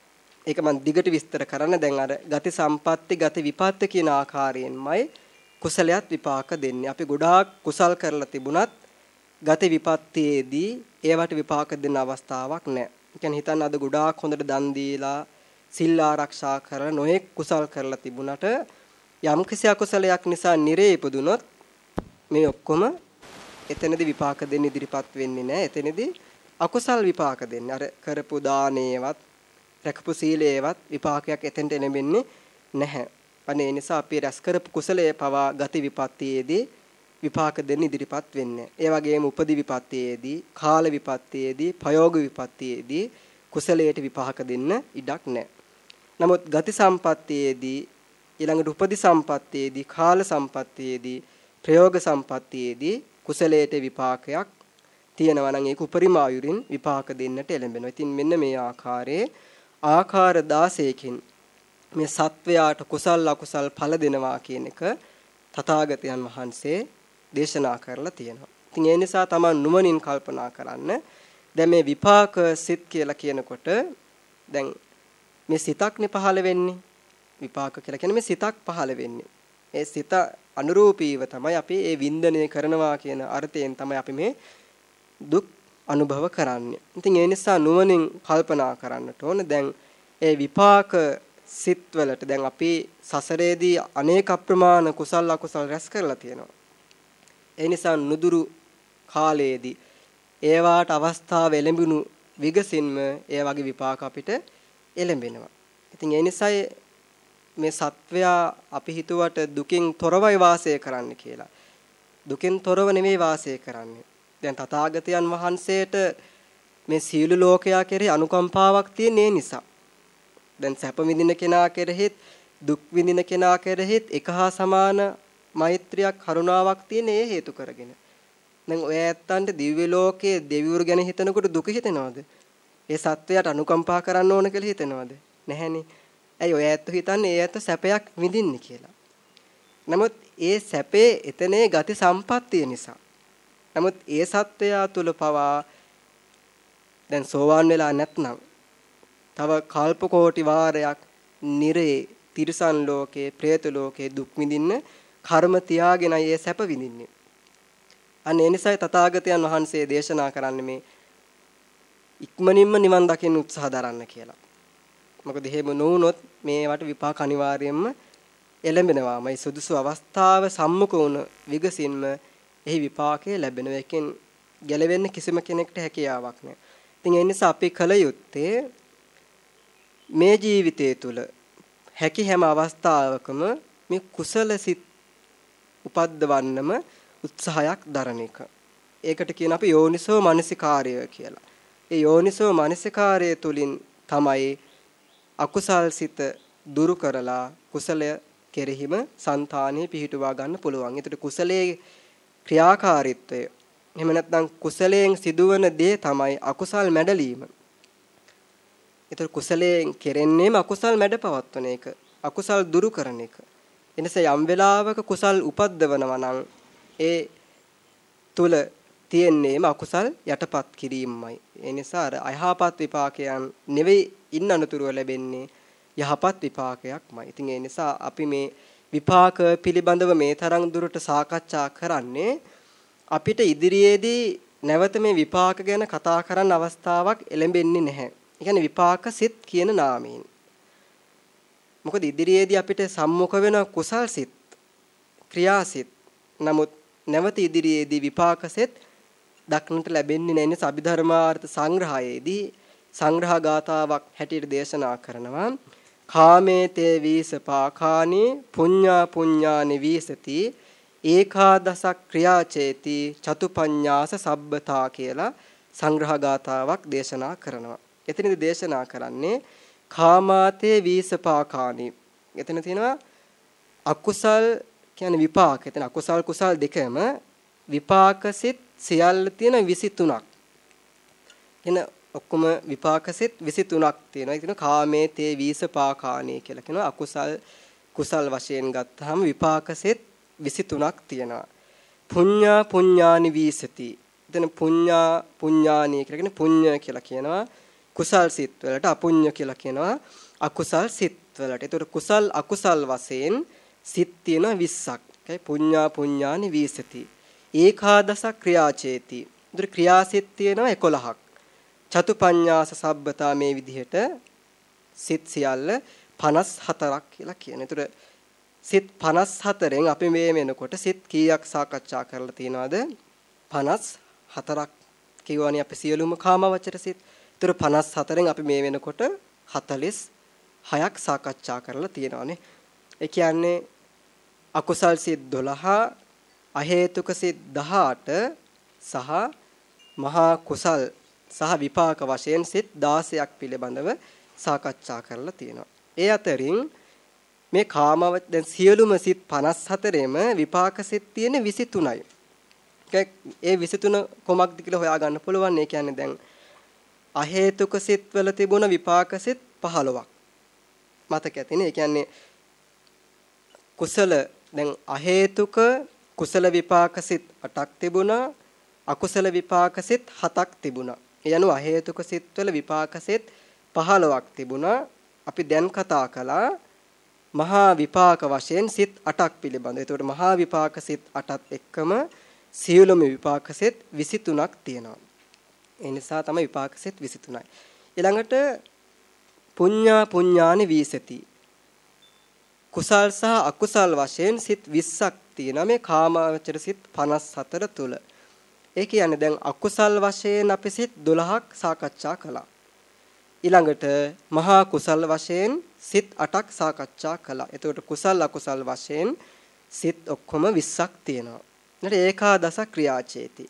Speaker 1: ඒක මම දිගට විස්තර කරන්න දැන් අර ගති සම්පatti ගති විපත්ත කියන ආකාරයෙන්මයි කුසලයක් විපාක දෙන්නේ. අපි ගොඩාක් කුසල් කරලා තිබුණත් ගති විපත්තියේදී ඒවට විපාක දෙන්න අවස්ථාවක් නැහැ. ඒ කියන්නේ හිතන්න අද ගොඩාක් හොඳට දන් දීලා සිල් ආරක්ෂා කරලා නොයෙක් කුසල් කරලා තිබුණට යම් කිසි අකුසලයක් නිසා නිරේ ඉපදුනොත් මේ ඔක්කොම එතනදී විපාක දෙන්න ඉදිරිපත් වෙන්නේ නැහැ. එතනදී අකුසල් විපාක දෙන්නේ. අර කරපු දානේවත් රැකපු සීලේවත් විපාකයක් එතෙන්ට එළඹෙන්නේ නැහැ. අනේ නිසා අපි රැස් කරපු කුසලයේ පවා ගති විපත්තියේදී විපාක දෙන්න ඉදිරිපත් වෙන්නේ. ඒ වගේම උපදි විපත්තියේදී, කාල විපත්තියේදී, ප්‍රයෝග විපත්තියේදී කුසලයට විපාක දෙන්න ඉඩක් නැහැ. නමුත් ගති සම්පත්තියේදී ඊළඟට උපදි සම්පත්තියේදී, කාල සම්පත්තියේදී, ප්‍රයෝග සම්පත්තියේදී කුසලයට විපාකයක් තියෙනවා නම් ඒක උපරිම ආයුරින් විපාක දෙන්නට එළඹෙනවා. ඉතින් මෙන්න මේ ආකාරයේ ආකාර 16කින් මේ සත්වයාට කුසල් අකුසල් ඵල දෙනවා කියන එක තථාගතයන් වහන්සේ දේශනා කරලා තියෙනවා. ඉතින් ඒ නිසා තමන් නුවණින් කල්පනා කරන්න. දැන් මේ විපාක සිත් කියලා කියනකොට දැන් මේ සිතක්නේ පහළ වෙන්නේ. විපාක කියලා කියන්නේ මේ සිතක් පහළ වෙන්නේ. ඒ සිත අනුරූපීව තමයි අපි ඒ වින්දනය කරනවා කියන අර්ථයෙන් තමයි අපි මේ දුක් අනුභව කරන්නේ. ඉතින් ඒ නිසා නුවණින් කල්පනා කරන්නට ඕන. දැන් ඒ විපාක සිත්වලට දැන් අපි සසරේදී අනේක අප්‍රමාණ කුසල අකුසල රැස් කරලා තියෙනවා. ඒ නිසා නුදුරු කාලයේදී ඒවාට අවස්ථාව එළඹුණු විගසින්ම ඒ වගේ විපාක අපිට එළඹෙනවා. ඉතින් ඒ නිසායි මේ සත්වයා අපි හිතුවට දුකින් තොරවයි වාසය කරන්න කියලා. දුකින් තොරව නෙමෙයි වාසය කරන්නේ. දැන් තථාගතයන් වහන්සේට මේ සීළු ලෝකයා කෙරෙහි අනුකම්පාවක් තියෙන නිසා. දැන් සැප විඳින කෙනා කෙරෙහිත් දුක් විඳින කෙනා කෙරෙහිත් එක හා සමාන මෛත්‍රියක් කරුණාවක් තියෙන ඒ හේතු කරගෙන. දැන් ඔය ඇත්තන්ට දිව්‍ය ලෝකයේ දෙවිවරු ගැන හිතනකොට දුක හිතෙනවද? ඒ සත්වයාට අනුකම්පා කරන්න ඕන කියලා හිතනවද? නැහැනේ. ඇයි ඔය ඇත්ත හිතන්නේ ඒ ඇත්ත සැපයක් විඳින්නේ කියලා. නමුත් ඒ සැපේ එතනේ ගති සම්පත්තිය නිසා. නමුත් ඒ සත්වයා තුල පවා දැන් සෝවාන් වෙලා නැත්නම් තව කල්ප කෝටි වාරයක් නිරේ තිරිසන් ලෝකේ, പ്രേත ලෝකේ දුක් විඳින්න කර්ම තියාගෙනයි ඒ සැප විඳින්නේ. අන්න ඒ නිසායි තථාගතයන් වහන්සේ දේශනා කරන්නේ මේ ඉක්මනින්ම නිවන් දකින්න උත්සාහ දරන්න කියලා. මොකද එහෙම නොවුනොත් මේවට විපාක අනිවාර්යයෙන්ම එළඹෙනවාමයි සුදුසු අවස්ථාව සම්මුඛ වුණ විගසින්ම එහි විපාකය ලැබෙනවා. එකෙන් ගැලවෙන්න කිසිම කෙනෙකුට හැකියාවක් නැහැ. ඉතින් ඒ නිසා අපි කල යුත්තේ මේ ජීවිතය තුළ හැකි හැම අවස්ථාවකම මේ කුසල සිත් උපද්දවන්නම උත්සාහයක් දරන එක. ඒකට කියන අපි යෝනිසෝ මනසිකාර්ය කියලා. ඒ යෝනිසෝ මනසිකාර්ය තුලින් තමයි අකුසල් සිත දුරු කරලා කුසලය කෙරෙහිම సంతානෙ පිහිටුවා ගන්න පුළුවන්. ඒතර කුසලයේ ක්‍රියාකාරීත්වය එහෙම නැත්නම් කුසලයෙන් සිදුවන දේ තමයි අකුසල් මැඩලීම. ඒතර කුසලයෙන් කෙරෙන්නේම අකුසල් මැඩපවත්වන එක. අකුසල් දුරු කරන එක. එනිසා යම් වෙලාවක කුසල් උපද්දවනවා නම් ඒ තුල තියෙන්නේම අකුසල් යටපත් කිරීමයි. ඒ නිසා අර අයහපත් විපාකයන් නෙවෙයි ඉන්න අනුතුරුව ලැබෙන්නේ යහපත් විපාකයක්මයි. ඉතින් ඒ නිසා අපි මේ විපාක පිළිබඳව මේ තරම් දුරට සාකච්ඡා කරන්නේ අපිට ඉදිරියේදී නැවත මේ විපාක ගැන කතා කරන්න අවස්ථාවක් එළඹෙන්නේ නැහැ. ඒ කියන්නේ විපාක සිත් කියන නාමයෙන්. මොකද ඉදිරියේදී අපිට සම්මුඛ වෙන කුසල් සිත් ක්‍රියාසිත නමුත් නැවත ඉදිරියේදී විපාකසෙත් දක්නට ලැබෙන්නේ නැහැ. එනිසා අභිධර්මාර්ථ සංග්‍රහයේදී සංග්‍රහ ගාතාවක් හැටියට දේශනා කරනවා. කාමේතේ වීසපාකානි පුඤ්ඤා පුඤ්ඤානි වීසති ඒකාදස ක්‍රියාචේති චතුපඤ්ඤාස සබ්බතා කියලා සංග්‍රහ ගාතාවක් දේශනා කරනවා. එතනදී දේශනා කරන්නේ කාමාතේ වීසපාකානි. එතන තියෙනවා අකුසල් කියන්නේ විපාක. එතන අකුසල් කුසල් දෙකම විපාකසිත සියල්ල තියෙන 23ක්. එන ඔක්කොම විපාකසිත 23ක් තියෙනවා. ඒක කාමේ තේ වීසපාකානී කියලා කියනවා. අකුසල් කුසල් වශයෙන් ගත්තාම විපාකසිත 23ක් තියෙනවා. පුඤ්ඤා පුඤ්ඤානි වීසති. එතන පුඤ්ඤා පුඤ්ඤානි කියලා කියන්නේ පුඤ්ඤ කියලා කියනවා. කුසල් සිත් වලට අපුඤ්ඤ කියලා කියනවා. අකුසල් සිත් වලට. ඒතකොට කුසල් අකුසල් වශයෙන් සිත් තියෙන 20ක්. ඒකයි පුඤ්ඤා පුඤ්ඤානි වීසති. ඒකාදස ක්‍රියාචේති. ඒතර ක්‍රියාසිත තියෙනවා 11ක්. චතුපඤ්ඤාස සබ්බතා මේ විදිහට සිත් සියල්ල 54ක් කියලා කියන. ඒතර සිත් 54න් අපි මේ වෙනකොට සිත් කීයක් සාකච්ඡා කරලා තියෙනවද? 54ක් කියවනේ අපි සියලුම කාමවචර සිත්. ඒතර 54න් අපි මේ වෙනකොට 46ක් සාකච්ඡා කරලා තියෙනවානේ. ඒ කියන්නේ අකුසල් සිත් 12 අහේතුක සිත් 18 සහ මහා කුසල් සහ විපාක වශයෙන් සිත් 16ක් පිළිබඳව සාකච්ඡා කරලා තියෙනවා. ඒ අතරින් මේ කාමව දැන් සියලුම සිත් 54ෙම විපාක සිත් තියෙන 23යි. ඒ 23 කොමක්ද කියලා හොයාගන්න පුළුවන්. ඒ කියන්නේ දැන් අහේතුක සිත් වල තිබුණ විපාක සිත් 15ක්. මතක ඇතිනේ. ඒ කියන්නේ කුසල දැන් අහේතුක කුසල විපාක සිත් 8ක් තිබුණා අකුසල විපාක සිත් 7ක් තිබුණා. ඒ අනුව අහේතුක සිත්වල විපාක සිත් 15ක් තිබුණා. අපි දැන් කතා කළා මහා විපාක වශයෙන් සිත් 8ක් පිළිබඳ. ඒතකොට මහා විපාක සිත් 8ත් එක්කම සියලුම විපාක සිත් 23ක් තියෙනවා. ඒ නිසා තමයි විපාක සිත් 23යි. ඊළඟට පුඤ්ඤා පුඤ්ඤානි වීසති. කුසල් සහ අකුසල් වශයෙන් සිත් 20ක් තියෙනවා මේ කාමාවචර සිත් 54 තුල. ඒ කියන්නේ දැන් අකුසල් වශයෙන් අපි සිත් 12ක් සාකච්ඡා කළා. ඊළඟට මහා කුසල් වශයෙන් සිත් 8ක් සාකච්ඡා කළා. එතකොට කුසල් අකුසල් වශයෙන් සිත් ඔක්කොම 20ක් තියෙනවා. ඊට ඒකාදස ක්‍රියාචේති.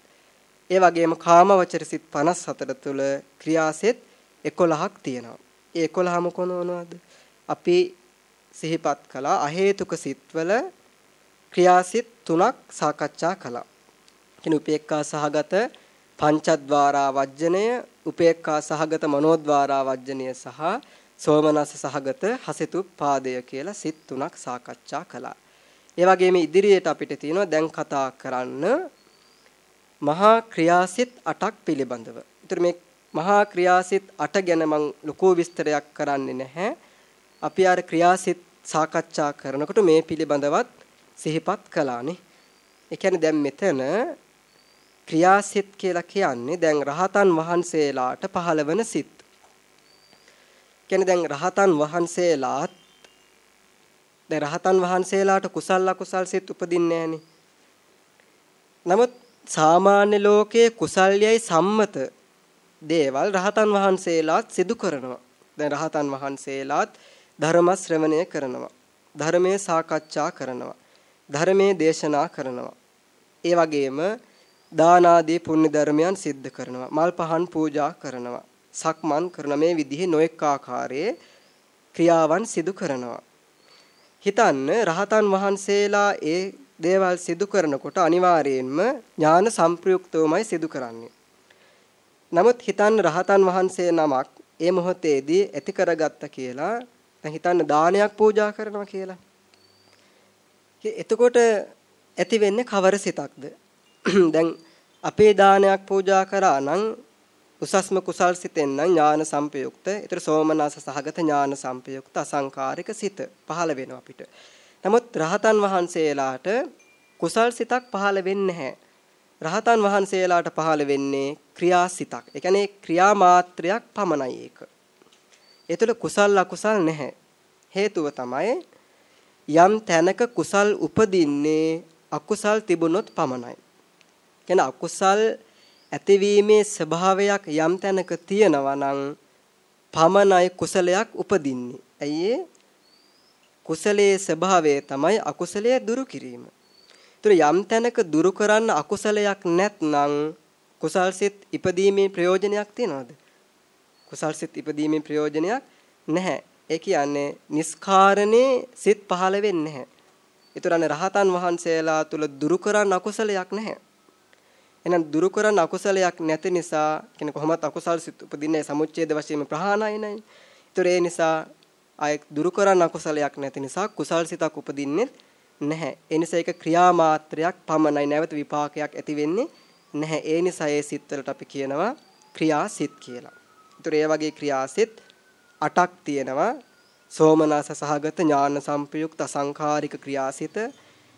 Speaker 1: ඒ වගේම කාමවචර සිත් 54 තුල ක්‍රියාසෙත් 11ක් තියෙනවා. ඒ 11ම කොනවනවද? අපි සිහිපත් කළා අහේතුක සිත්වල ක්‍රියාසිත තුනක් සාකච්ඡා කළා. කියන උපේක්ඛා සහගත පංචද්වාරා වජ්ජනය, උපේක්ඛා සහගත මනෝද්වාරා වජ්ජනය සහ සෝමනස සහගත හසිතුප්පාදය කියලා සිත් තුනක් සාකච්ඡා කළා. ඒ වගේම ඉදිරියට අපිට තියෙනවා දැන් කතා කරන්න මහා ක්‍රියාසිත 8ක් පිළිබඳව. ඒතර මේ මහා ක්‍රියාසිත 8 ගැන මම ලොකු විස්තරයක් කරන්නේ නැහැ. අපි අර ක්‍රියාසිත සාකච්ඡා කරනකොට මේ පිළිබඳවත් සිහිපත් කළානේ. ඒ කියන්නේ දැන් මෙතන ක්‍රියාසිත කියලා කියන්නේ දැන් රහතන් වහන්සේලාට පහළවන සිත්. කියන්නේ දැන් රහතන් වහන්සේලාත් දැන් රහතන් වහන්සේලාට කුසල අකුසල් සිත් උපදින්නේ නමුත් සාමාන්‍ය ලෝකයේ කුසල්යයි සම්මත දේවල් රහතන් වහන්සේලාත් සිදු කරනවා. දැන් රහතන් වහන්සේලාත් ධර්ම ශ්‍රවණය කරනවා. ධර්මයේ සාකච්ඡා කරනවා. ධර්මයේ දේශනා කරනවා. ඒ වගේම දාන ආදී පුණ්‍ය ධර්මයන් සිද්ධ කරනවා. මල් පහන් පූජා කරනවා. සක්මන් කරන මේ විදිහේ නොඑක ආකාරයේ ක්‍රියාවන් සිදු කරනවා. හිතන්න රහතන් වහන්සේලා ඒ දේවල් සිදු කරනකොට අනිවාර්යයෙන්ම ඥාන සංප්‍රයුක්තවමයි සිදු කරන්නේ. නමුත් හිතන්න රහතන් වහන්සේ නමක් ඒ මොහොතේදී ඇති කරගත්ත කියලා දැන් හිතන්න දානයක් පූජා කරනවා කියලා. එතකොට ඇති වෙන්නේ කවර සිතක්ද? දැන් අපේ දානයක් පූජා කරා නම් උසස්ම කුසල් සිතෙන් නම් ඥාන සංපයුක්ත, ඊතර සෝමනස සහගත ඥාන සංපයුක්ත අසංකාරික සිත පහළ වෙනවා අපිට. නමුත් රහතන් වහන්සේලාට කුසල් සිතක් පහළ වෙන්නේ නැහැ. රහතන් වහන්සේලාට පහළ වෙන්නේ ක්‍රියාසිතක්. ඒ කියන්නේ ක්‍රියා මාත්‍රයක් පමණයි ඒක. ඒ තුළ කුසල් අකුසල් නැහැ. හේතුව තමයි යම් තැනක කුසල් උපදින්නේ අකුසල් තිබුණොත් පමණයි. කියන්නේ අකුසල් ඇතිවීමේ ස්වභාවයක් යම් තැනක තියෙනවා නම් පමණයි කුසලයක් උපදින්නේ. ඇයි කුසලයේ ස්වභාවය තමයි අකුසලයේ දුරු කිරීම. ඒතර යම් තැනක දුරු කරන්න අකුසලයක් නැත්නම් කුසල් සිත් ඉපදීමේ ප්‍රයෝජනයක් තියනවද? කුසල් සිත් ඉපදීමේ ප්‍රයෝජනයක් නැහැ. ඒ කියන්නේ නිස්කාරණේ සිත් පහළ වෙන්නේ නැහැ. ඒතරන්නේ රහතන් වහන්සේලා තුල දුරු කරන්න අකුසලයක් නැහැ. එහෙනම් දුරු කරන්න අකුසලයක් නැති නිසා කියන්නේ කොහොමත් අකුසල් සිත් උපදින්නේ සමුච්ඡේද වශයෙන් ප්‍රහාණයි නයි. ඒතර ඒ නිසා අය දුරු කරන්න අකුසලයක් නැති නිසා කුසල් සිතක් උපදින්නේ නැහැ. ඒ නිසා ඒක ක්‍රියා මාත්‍රයක් පමණයි නැවත විපාකයක් ඇති වෙන්නේ නැහැ. ඒ නිසා ඒ සිත්වලට අපි කියනවා ක්‍රියා සිත් කියලා. ඒතර ඒ වගේ ක්‍රියා සිත් 8ක් තියෙනවා. සෝමනස සහගත ඥාන සංපයුක්ත අසංඛාරික ක්‍රියාසිත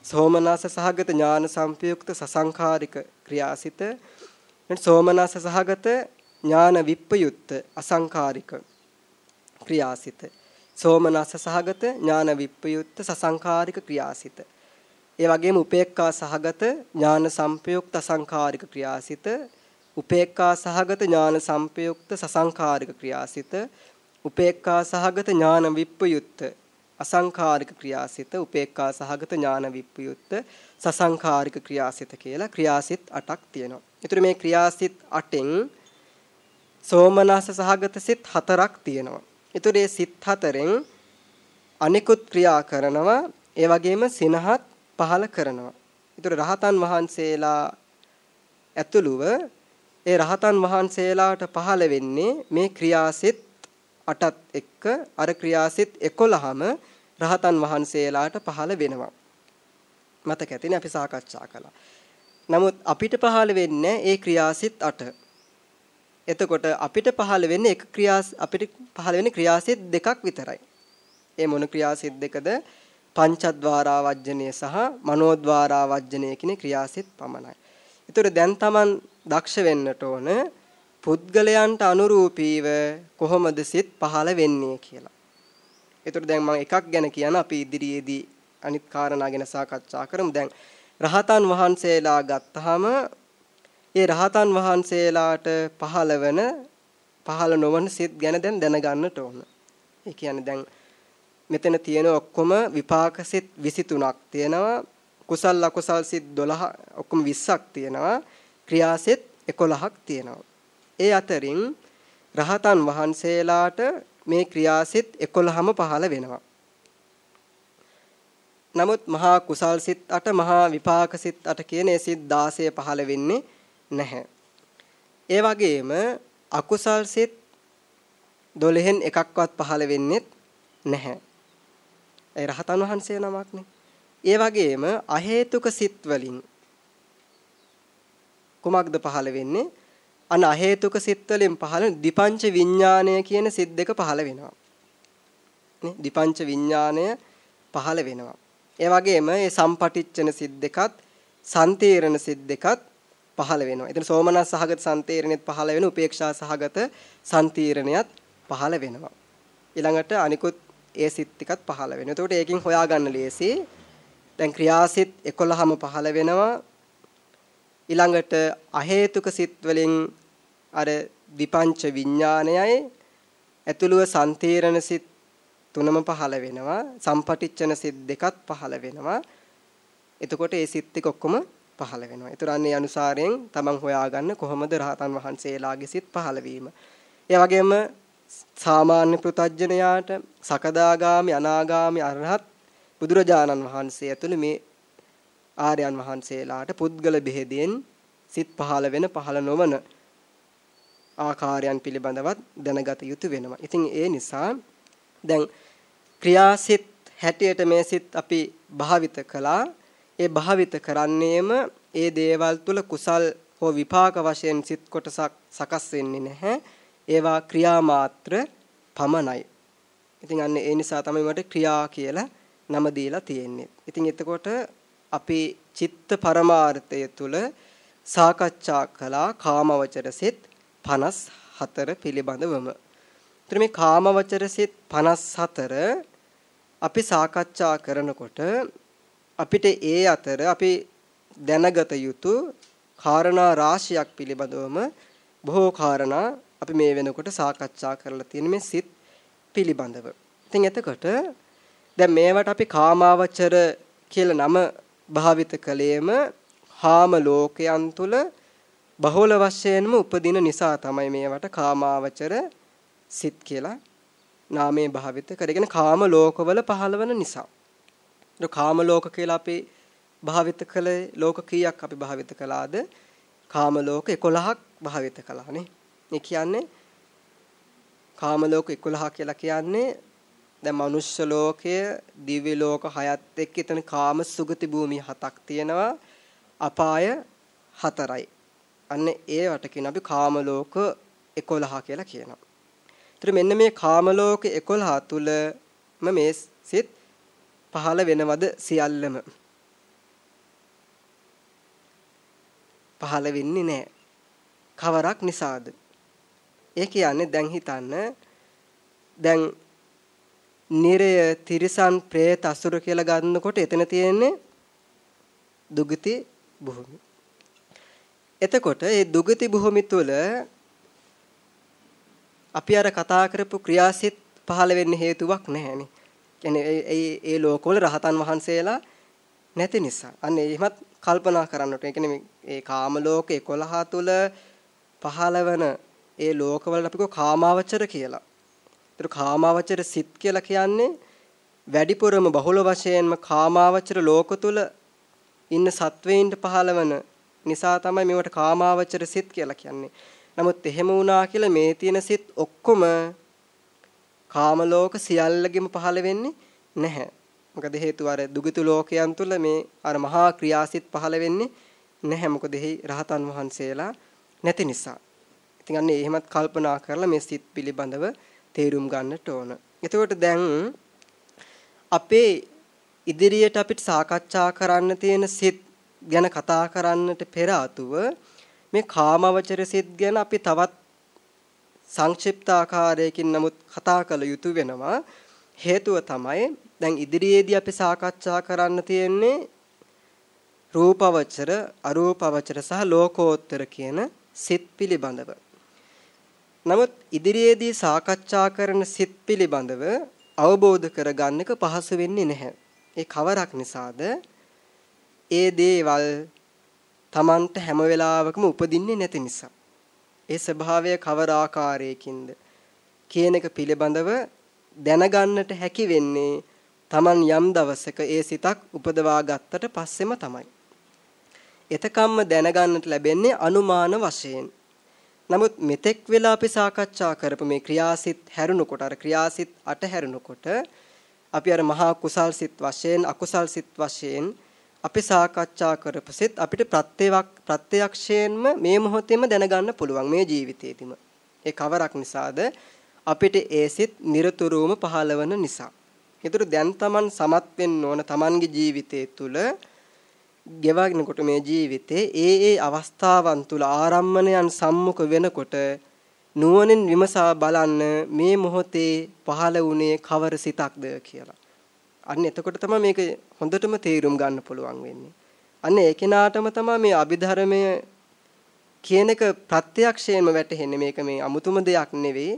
Speaker 1: සෝමනස සහගත ඥාන සංපයුක්ත සසංඛාරික ක්‍රියාසිත. සෝමනස සහගත ඥාන විප්පයුක්ත අසංඛාරික ක්‍රියාසිත. සෝමනස සහගත ඥාන විප්පයුක්ත සසංඛාරික ක්‍රියාසිත. ඒ වගේම උපේක්ඛා සහගත ඥාන සංපයුක්ත අසංඛාරික ක්‍රියාසිත. උපේක්ඛා සහගත ඥාන සංපයුක්ත සසංඛාරික ක්‍රියාසිත. උපේක්ඛා සහගත ඥාන විප්පයුත්ත අසංඛාරික ක්‍රියාසිත. උපේක්ඛා සහගත ඥාන විප්පයුත්ත සසංඛාරික ක්‍රියාසිත කියලා ක්‍රියාසිත 8ක් තියෙනවා. ඒතර මේ ක්‍රියාසිත 8න් සෝමනස සහගත සිත් 4ක් තියෙනවා. ඒතර මේ සිත් 4න් අනිකුත් ක්‍රියා කරනවා ඒ වගේම සිනහත් පහල කරනවා. ඒතර රහතන් වහන්සේලා ඇතුළුව ඒ රහතන් වහන්සේලාට පහළ වෙන්නේ මේ ක්‍රියාසිත 8ත් එක්ක අර ක්‍රියාසිත 11ම රහතන් වහන්සේලාට පහළ වෙනවා. මතක ඇතිනේ අපි සාකච්ඡා කළා. නමුත් අපිට පහළ වෙන්නේ ඒ ක්‍රියාසිත 8. එතකොට අපිට පහළ වෙන්නේ එක ක්‍රියාස් අපිට පහළ වෙන්නේ ක්‍රියාසිත දෙකක් විතරයි. ඒ මොන ක්‍රියාසිත දෙකද? පංචද්වාරා වජ්ජනය සහ මනෝද්වාරා වජ්ජනය කියන ක්‍රියාසිත පමණයි. ඒතර දැන් Taman දක්ෂ වෙන්නට ඕන පුද්ගලයන්ට අනුරූපීව කොහොමද සිත් පහළ වෙන්නේ කියලා. ඒතර දැන් මම එකක් ගැන කියන අපි ඉදිරියේදී අනිත් කාරණා ගැන සාකච්ඡා කරමු. දැන් රහතන් වහන්සේලා ගත්තාම ඒ රහතන් වහන්සේලාට පහළ වෙන පහළ නොවන සිත් ගැන දැන් දැනගන්නට ඕන. ඒ කියන්නේ දැන් මෙතන තියෙන ඔක්කොම විපාක සිත් 23ක් තියෙනවා. කුසල් අකුසල් සිත් 12 ඔක්කොම 20ක් තියෙනවා. ක්‍රියා සිත් 11ක් තියෙනවා. ඒ අතරින් රහතන් වහන්සේලාට මේ ක්‍රියාසිත 11ම පහළ වෙනවා. නමුත් මහා කුසල් සිත් 8 මහා විපාක සිත් 8 කියන ඒ සිත් 16 පහළ වෙන්නේ නැහැ. ඒ වගේම අකුසල් සිත් 12න් එකක්වත් පහළ වෙන්නේ නැහැ. ඒ රහතන් වහන්සේ නමක්නේ. ඒ වගේම අහේතුක සිත් වලින් කුමක්ද පහළ වෙන්නේ? අන අහේතුක සිත් වලින් පහළ දීපංච විඥාණය කියන සිත් දෙක පහළ වෙනවා. නේ? දීපංච විඥාණය පහළ වෙනවා. ඒ වගේම මේ සම්පටිච්චන සිත් දෙකත් සන්තීරණ සිත් දෙකත් පහළ වෙනවා. එතන සෝමනස් සහගත සන්තීරණෙත් පහළ වෙන උපේක්ෂා සහගත සන්තීරණයත් පහළ වෙනවා. ඊළඟට අනිකුත් ඒ සිත් ටිකත් පහළ වෙනවා. එතකොට ඒකෙන් හොයාගන්න ලේසි. දැන් ක්‍රියාසිත 11ම පහළ වෙනවා. ඊළඟට අහේතුක සිත් වලින් අර විපංච විඥානයයි ඇතුළුව සම්තීරණ සිත් තුනම පහළ වෙනවා සම්පටිච්චන සිත් දෙකත් පහළ වෙනවා එතකොට ඒ සිත් ටික ඔක්කොම පහළ වෙනවා. ඒතර අන්නේ අනුසාරයෙන් තමන් හොයාගන්න කොහොමද රහතන් වහන්සේලාගේ සිත් පහළ වීම. ඒ වගේම සාමාන්‍ය පෘතජ්ජනයාට සකදාගාමි අනාගාමි අරහත් බුදුරජාණන් වහන්සේ ඇතුළු මේ ආර්යයන් වහන්සේලාට පුද්ගල බෙහෙදෙන් සිත් පහළ වෙන පහළ නොවන ආකාරයන් පිළිබඳවත් දැනගත යුතු වෙනවා. ඉතින් ඒ නිසා දැන් ක්‍රියාසිත හැටියට මේ සිත් අපි භාවිත කළා. ඒ භාවිත කරන්නේම ඒ දේවල් තුල කුසල් හෝ විපාක වශයෙන් සිත් කොටසක් සකස් වෙන්නේ නැහැ. ඒවා ක්‍රියා මාත්‍ර පමණයි. ඉතින් අන්න ඒ නිසා තමයි මට ක්‍රියා කියලා නම දීලා තියෙන්නේ. ඉතින් එතකොට අපි චිත්ත පරමාර්ථය තුල සාකච්ඡා කළා කාමවචර සිත් 54 පිළිබඳවම. එතන මේ කාමවචර සිත් 54 අපි සාකච්ඡා කරනකොට අපිට ඒ අතර අපි දැනගත යුතු කාරණා රාශියක් පිළිබඳවම බොහෝ කාරණා අපි මේ වෙනකොට සාකච්ඡා කරලා තියෙන මේ සිත් පිළිබඳව. ඉතින් එතකොට දැන් මේවට අපි කාමාවචර කියලා නම භාවිත කළේම හාම ලෝකයන් තුල බහුල වශයෙන්ම උපදින නිසා තමයි මේවට කාමාවචර සිත් කියලා නාමයේ භාවිත කරගෙන කාම ලෝකවල පහළවන නිසා. ඒ කාම ලෝක කියලා අපි භාවිත කළේ ලෝක කීයක් අපි භාවිත කළාද? කාම ලෝක 11ක් භාවිත කළානේ. ඒ කියන්නේ කාම ලෝක 11 කියලා කියන්නේ දැන් මනුෂ්‍ය ලෝකය, දිව්‍ය ලෝක හයත් එක්ක එතන කාම සුගති භූමි හතක් තියෙනවා. අපාය හතරයි. අන්න ඒවට කියන අපි කාම ලෝක 11 කියලා කියනවා. ඒතර මෙන්න මේ කාම ලෝක 11 තුලම මේ සිත් පහළ වෙනවද සියල්ලම? පහළ වෙන්නේ නැහැ. කවරක් නිසාද? ඒ කියන්නේ දැන් හිතන්න දැන් නිරය තිරිසන් പ്രേත අසුර කියලා ගන්නකොට එතන තියෙන්නේ දුගති භූමි. එතකොට මේ දුගති භූමි තුල අපි අර කතා කරපු ක්‍රියාසිත පහළ වෙන්න හේතුවක් නැහැනේ. කියන්නේ ඒ ඒ ලෝකවල රහතන් වහන්සේලා නැති නිසා. අන්න එහෙමත් කල්පනා කරන්නට. ඒ කියන්නේ මේ කාම ලෝක 11 තුල පහළවන ඒ ලෝකවලට අපි කාමාවචර කියලා. ඒතර කාමාවචර සිත් කියලා කියන්නේ වැඩිපුරම බහුල වශයෙන්ම කාමාවචර ලෝක තුල ඉන්න සත්වයින්ට පහළවන නිසා තමයි මේවට කාමාවචර සිත් කියලා කියන්නේ. නමුත් එහෙම වුණා කියලා මේ තියෙන සිත් ඔක්කොම කාම ලෝක සියල්ලගෙම පහළ වෙන්නේ නැහැ. මොකද හේතුව අර දුගිතු ලෝකයන් තුල මේ අර මහා ක්‍රියාසිත පහළ වෙන්නේ නැහැ. මොකද එහි රහතන් වහන්සේලා නැති නිසා. ඉතින් අන්න එහෙමත් කල්පනා කරලා මේ සිත් පිළිබඳව තේරුම් ගන්නට ඕන. එතකොට දැන් අපේ ඉදිරියට අපිට සාකච්ඡා කරන්න තියෙන සිත් ගැන කතා කරන්නට පෙර ආතුව මේ කාමවචර සිත් ගැන අපි තවත් සංක්ෂිප්ත ආකාරයකින් නමුත් කතා කළ යුතු වෙනවා. හේතුව තමයි දැන් ඉදිරියේදී අපි සාකච්ඡා කරන්න තියෙන්නේ රූපවචර, අරූපවචර සහ ලෝකෝත්තර කියන සිත් පිළිබඳව. නමුත් ඉදිරියේදී සාකච්ඡා කරන සිත් පිළිබඳව අවබෝධ කරගන්න එක පහසු වෙන්නේ නැහැ. ඒ කවරක් නිසාද? ඒ දේවල් Tamanට හැම වෙලාවකම උපදින්නේ නැති නිසා. ඒ ස්වභාවය කවර ආකාරයකින්ද කියන එක පිළිබඳව දැනගන්නට හැකි වෙන්නේ Taman යම් දවසක ඒ සිතක් උපදවා ගත්තට පස්සෙම තමයි. එතකම්ම දැනගන්නට ලැබෙන්නේ අනුමාන වශයෙන්. නමුත් මෙතෙක් වෙලා අපි සාකච්ඡා කරපු මේ ක්‍රියාසිත හැරුණකොට අර ක්‍රියාසිත අට හැරුණකොට අපි අර මහා කුසල් සිත් වශයෙන් අකුසල් සිත් වශයෙන් අපි සාකච්ඡා කරපු සිත් අපිට ප්‍රත්‍යවක් ප්‍රත්‍යක්ෂයෙන්ම මේ මොහොතේම දැනගන්න පුළුවන් මේ ජීවිතේදීම. ඒ කවරක් නිසාද? අපිට ඒ සිත් নিরතුරුවම පහළවන නිසා. ඒතර දැන් Taman සමත් වෙන්න ඕන Tamanගේ ජීවිතය තුළ ගෙවගෙනකොට මේ ජීවිතේ ඒ ඒ අවස්ථාවන් තුල ආරම්මණයන් සම්මුඛ වෙනකොට නුවණින් විමසා බලන්න මේ මොහොතේ පහළ වුණේ කවර සිතක්ද කියලා. අන්න එතකොට තමයි මේක හොඳටම තේරුම් ගන්න පුළුවන් වෙන්නේ. අන්න ඒ කෙනාටම තමයි මේ අභිධර්මය කියන එක ප්‍රත්‍යක්ෂයෙන්ම වැටහෙන්නේ. මේක මේ අමුතුම දෙයක් නෙවෙයි.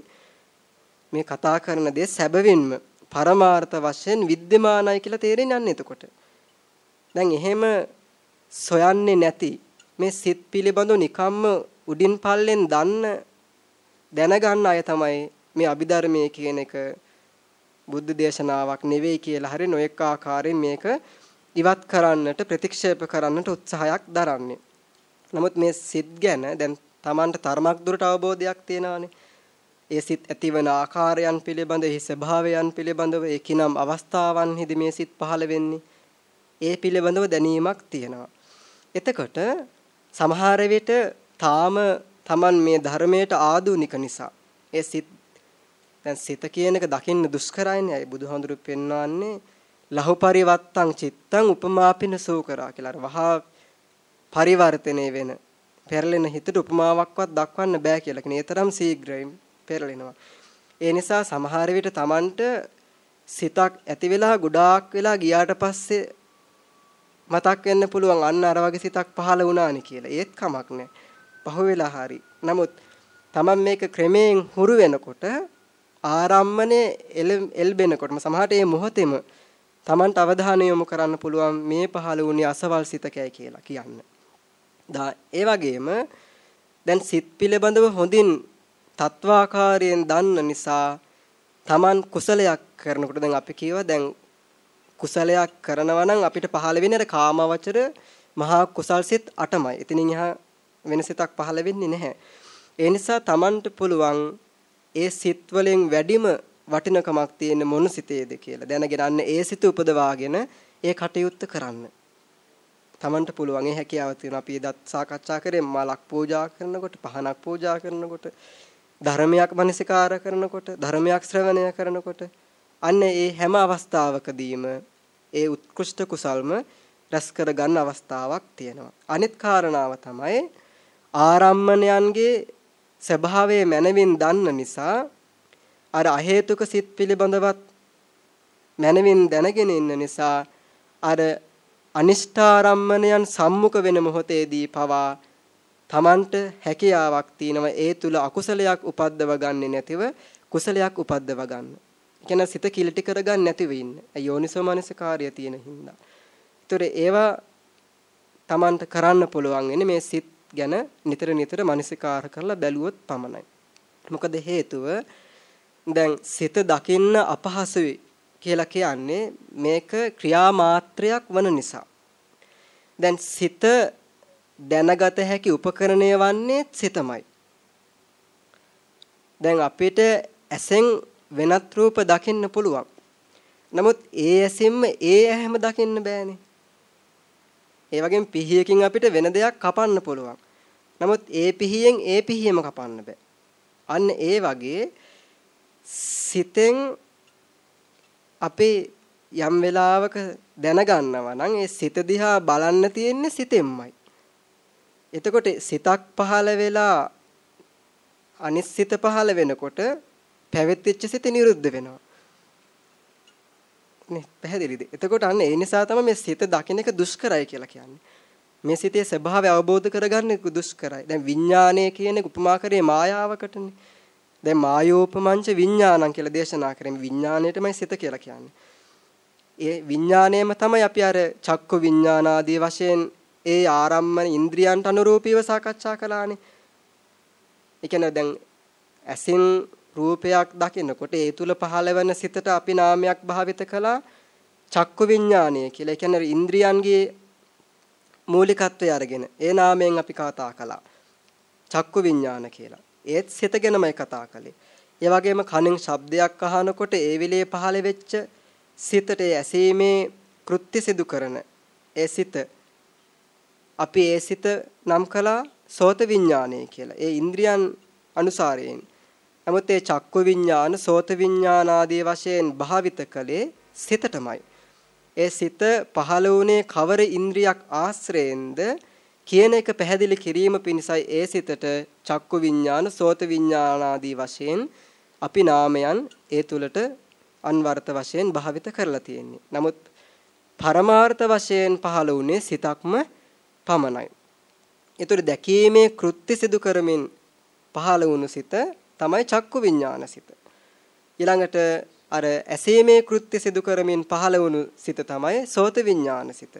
Speaker 1: මේ කතා කරන දේ සැබවින්ම පරමාර්ථ වශයෙන් विद्यමානයි කියලා තේරෙන්නේ අන්න එතකොට. දැන් එහෙම සොයන්නේ නැති මේ සිත් පිළිබඳව නිකම්ම උඩින් පල්ලෙන් දන්න දැනගන්න අය තමයි මේ අභිධර්මයේ කියන එක බුද්ධ දේශනාවක් නෙවෙයි කියලා හරි නොඑක ආකාරයෙන් මේක ඉවත් කරන්නට ප්‍රතික්ෂේප කරන්නට උත්සාහයක් දරන්නේ. නමුත් මේ සිත් ගැන දැන් Tamanට තරමක් දුරට අවබෝධයක් තියෙනවානේ. ඒ සිත් ඇතිවන ආකාරයන් පිළිබඳ, එහි ස්වභාවයන් පිළිබඳව, ඒකිනම් අවස්ථාවන්හිදී මේ සිත් පහළ වෙන්නේ. ඒ පිළිබඳව දැනීමක් තියෙනවා. එතකොට සමහර විට තාම Taman මේ ධර්මයට ආදුනික නිසා ඒ සිත් දැන් සිත කියන එක දකින්න දුෂ්කරයිනේ. බුදුහාඳුරු පෙන්වන්නේ ලහු පරිවත්තං චිත්තං උපමාපින සෝකරා කියලා. අර වහා පරිවර්තනය වෙන පෙරලෙන හිතට උපමාවක්වත් දක්වන්න බෑ කියලා. කියන තරම් ශීඝ්‍රයෙන් පෙරලෙනවා. ඒ නිසා සමහර විට Tamanට සිතක් ඇති වෙලා ගොඩාක් වෙලා ගියාට පස්සේ මතක් වෙන්න පුළුවන් අන්න අර වගේ සිතක් පහළ වුණානි කියලා. ඒත් කමක් නැහැ. පහුවෙලා හරි. නමුත් Taman මේක ක්‍රමයෙන් හුරු වෙනකොට ආරම්මනේ එල්බෙනකොටම සමහරට මේ මොහොතේම Tamanට අවධානය යොමු කරන්න පුළුවන් මේ පහළ වුණේ අසවල් සිතකයි කියලා කියන්න. දා ඒ වගේම දැන් සිත් පිළිබඳව හොඳින් තත්වාකාරයෙන් දන්න නිසා Taman කුසලයක් කරනකොට දැන් අපි කියවා දැන් කුසලයක් කරනවා නම් අපිට පහළ වෙන්නේ අර කාමවචර මහා කුසල් සිත් 8මයි. එතනින් එහා වෙන සිතක් පහළ වෙන්නේ නැහැ. ඒ නිසා Tamanට පුළුවන් ඒ සිත් වලින් වැඩිම වටිනකමක් තියෙන මොන සිතේද කියලා දැනගෙන අන්න ඒ සිත උපදවාගෙන ඒ කටයුත්ත කරන්න. Tamanට පුළුවන් ඒ හැකියාව තියෙනවා. අපි දත් සාකච්ඡා කරේ මලක් පූජා කරනකොට, පහනක් පූජා කරනකොට, ධර්මයක් මනසිකාර කරනකොට, ධර්මයක් ශ්‍රවණය කරනකොට අන්න ඒ හැම අවස්ථාවකදීම ඒ උත්කෘෂ්ඨ කුසල්ම රැස් කර ගන්න අවස්ථාවක් තියෙනවා. අනිත් කාරණාව තමයි ආරම්මණයන්ගේ ස්වභාවය මනවින් දන්න නිසා අර අහේතුක සිත් පිළිබඳවත් මනවින් දැනගෙන ඉන්න නිසා අර අනිෂ්ඨාරම්මණයන් සම්මුඛ වෙන මොහොතේදී පවා තමන්ට හැකියාවක් තියෙනවා ඒ තුල අකුසලයක් උපද්දව ගන්නේ නැතිව කුසලයක් උපද්දව ගන්න. කියන සිත කිලිටි කරගන්න නැතිව ඉන්න. යෝනිසෝ මනසකාර්යය තියෙන හින්දා. ඒතර ඒවා තමන්ට කරන්න පුළුවන් වෙන්නේ මේ සිත් ගැන නිතර නිතර මනසිකාර කරලා බැලුවොත් පමණයි. මොකද හේතුව දැන් සිත දකින්න අපහසුයි කියලා කියන්නේ මේක ක්‍රියාමාත්‍රයක් වන නිසා. දැන් සිත දැනගත හැකි උපකරණය වන්නේ සිතමයි. දැන් අපිට ඇසෙන් වෙනත් රූප දකින්න පුළුවන්. නමුත් ඒ ඇසින්ම ඒ ඇහැම දකින්න බෑනේ. ඒ වගේම පිහියකින් අපිට වෙන දෙයක් කපන්න පුළුවන්. නමුත් ඒ පිහියෙන් ඒ පිහියම කපන්න බෑ. අන්න ඒ වගේ සිතෙන් අපේ යම් වෙලාවක දැනගන්නවා නම් ඒ සිත දිහා බලන්න තියෙන්නේ සිතෙන්මයි. එතකොට සිතක් පහළ වෙලා අනිශ්චිත පහළ වෙනකොට පැවැත්වෙච්ච සිත නිරුද්ධ වෙනවා. නේ පැහැදිලිද? එතකොට අන්න ඒ නිසා තමයි මේ සිත දකින්න එක දුෂ්කරයි කියලා කියන්නේ. මේ සිතේ ස්වභාවය අවබෝධ කරගන්න දුෂ්කරයි. දැන් විඥානය කියන එක උපමා කරේ මායාවකටනේ. දැන් මායෝපමංච විඥානං කියලා දේශනා කරේ විඥාණයටමයි සිත කියලා කියන්නේ. ඒ විඥාණයම තමයි අපි අර චක්ක විඥානාදී වශයෙන් ඒ ආරම්මන ඉන්ද්‍රියන්ට අනුරූපීව සාකච්ඡා කළානේ. ඒ කියන්නේ දැන් ඇසින් රූපයක් දකිනකොට ඒ තුල පහළ වෙන සිතට අපි නාමයක් භාවිත කළා චක්ක විඥානය කියලා. ඒ කියන්නේ ඉන්ද්‍රියන්ගේ මූලිකත්වය අරගෙන ඒ නාමයෙන් අපි කතා කළා. චක්කු විඥාන කියලා. ඒත් සිත ගැනමයි කතා කළේ. ඒ වගේම කනෙන් ශබ්දයක් අහනකොට ඒ විලේ පහළ වෙච්ච සිතට ඇසීමේ කෘත්‍ය සිදු කරන ඒ සිත අපි ඒ සිත නම් කළා සෝත විඥානය කියලා. ඒ ඉන්ද්‍රියන් අනුසාරයෙන්. නමුත් ඒ චක්කු විඥාන, සෝත විඥාන ආදී වශයෙන් භාවිත කළේ සිතටමයි. ඒ සිත පහළ වුණේ කවර ඉන්ද්‍රියක් ආශ්‍රයෙන්ද කියන එක පැහැදිලි කිරීම පිණිසයි ඒ සිතට චක්කු විඥාන, සෝත විඥාන ආදී වශයෙන් අපි නාමයන් ඒ තුලට අන්වර්ථ වශයෙන් භාවිත කරලා තියෙන්නේ. නමුත් පරමාර්ථ වශයෙන් පහළ වුණේ සිතක්ම පමණයි. ඒතර දැකීමේ කෘත්‍ය සිදු කරමින් පහළ වුණු සිත තමයි චක්කු විඥාන සිත. ඊළඟට අර ඇසීමේ කෘත්‍ය සිදු කරමින් පහළ වුණු සිත තමයි සෝත විඥාන සිත.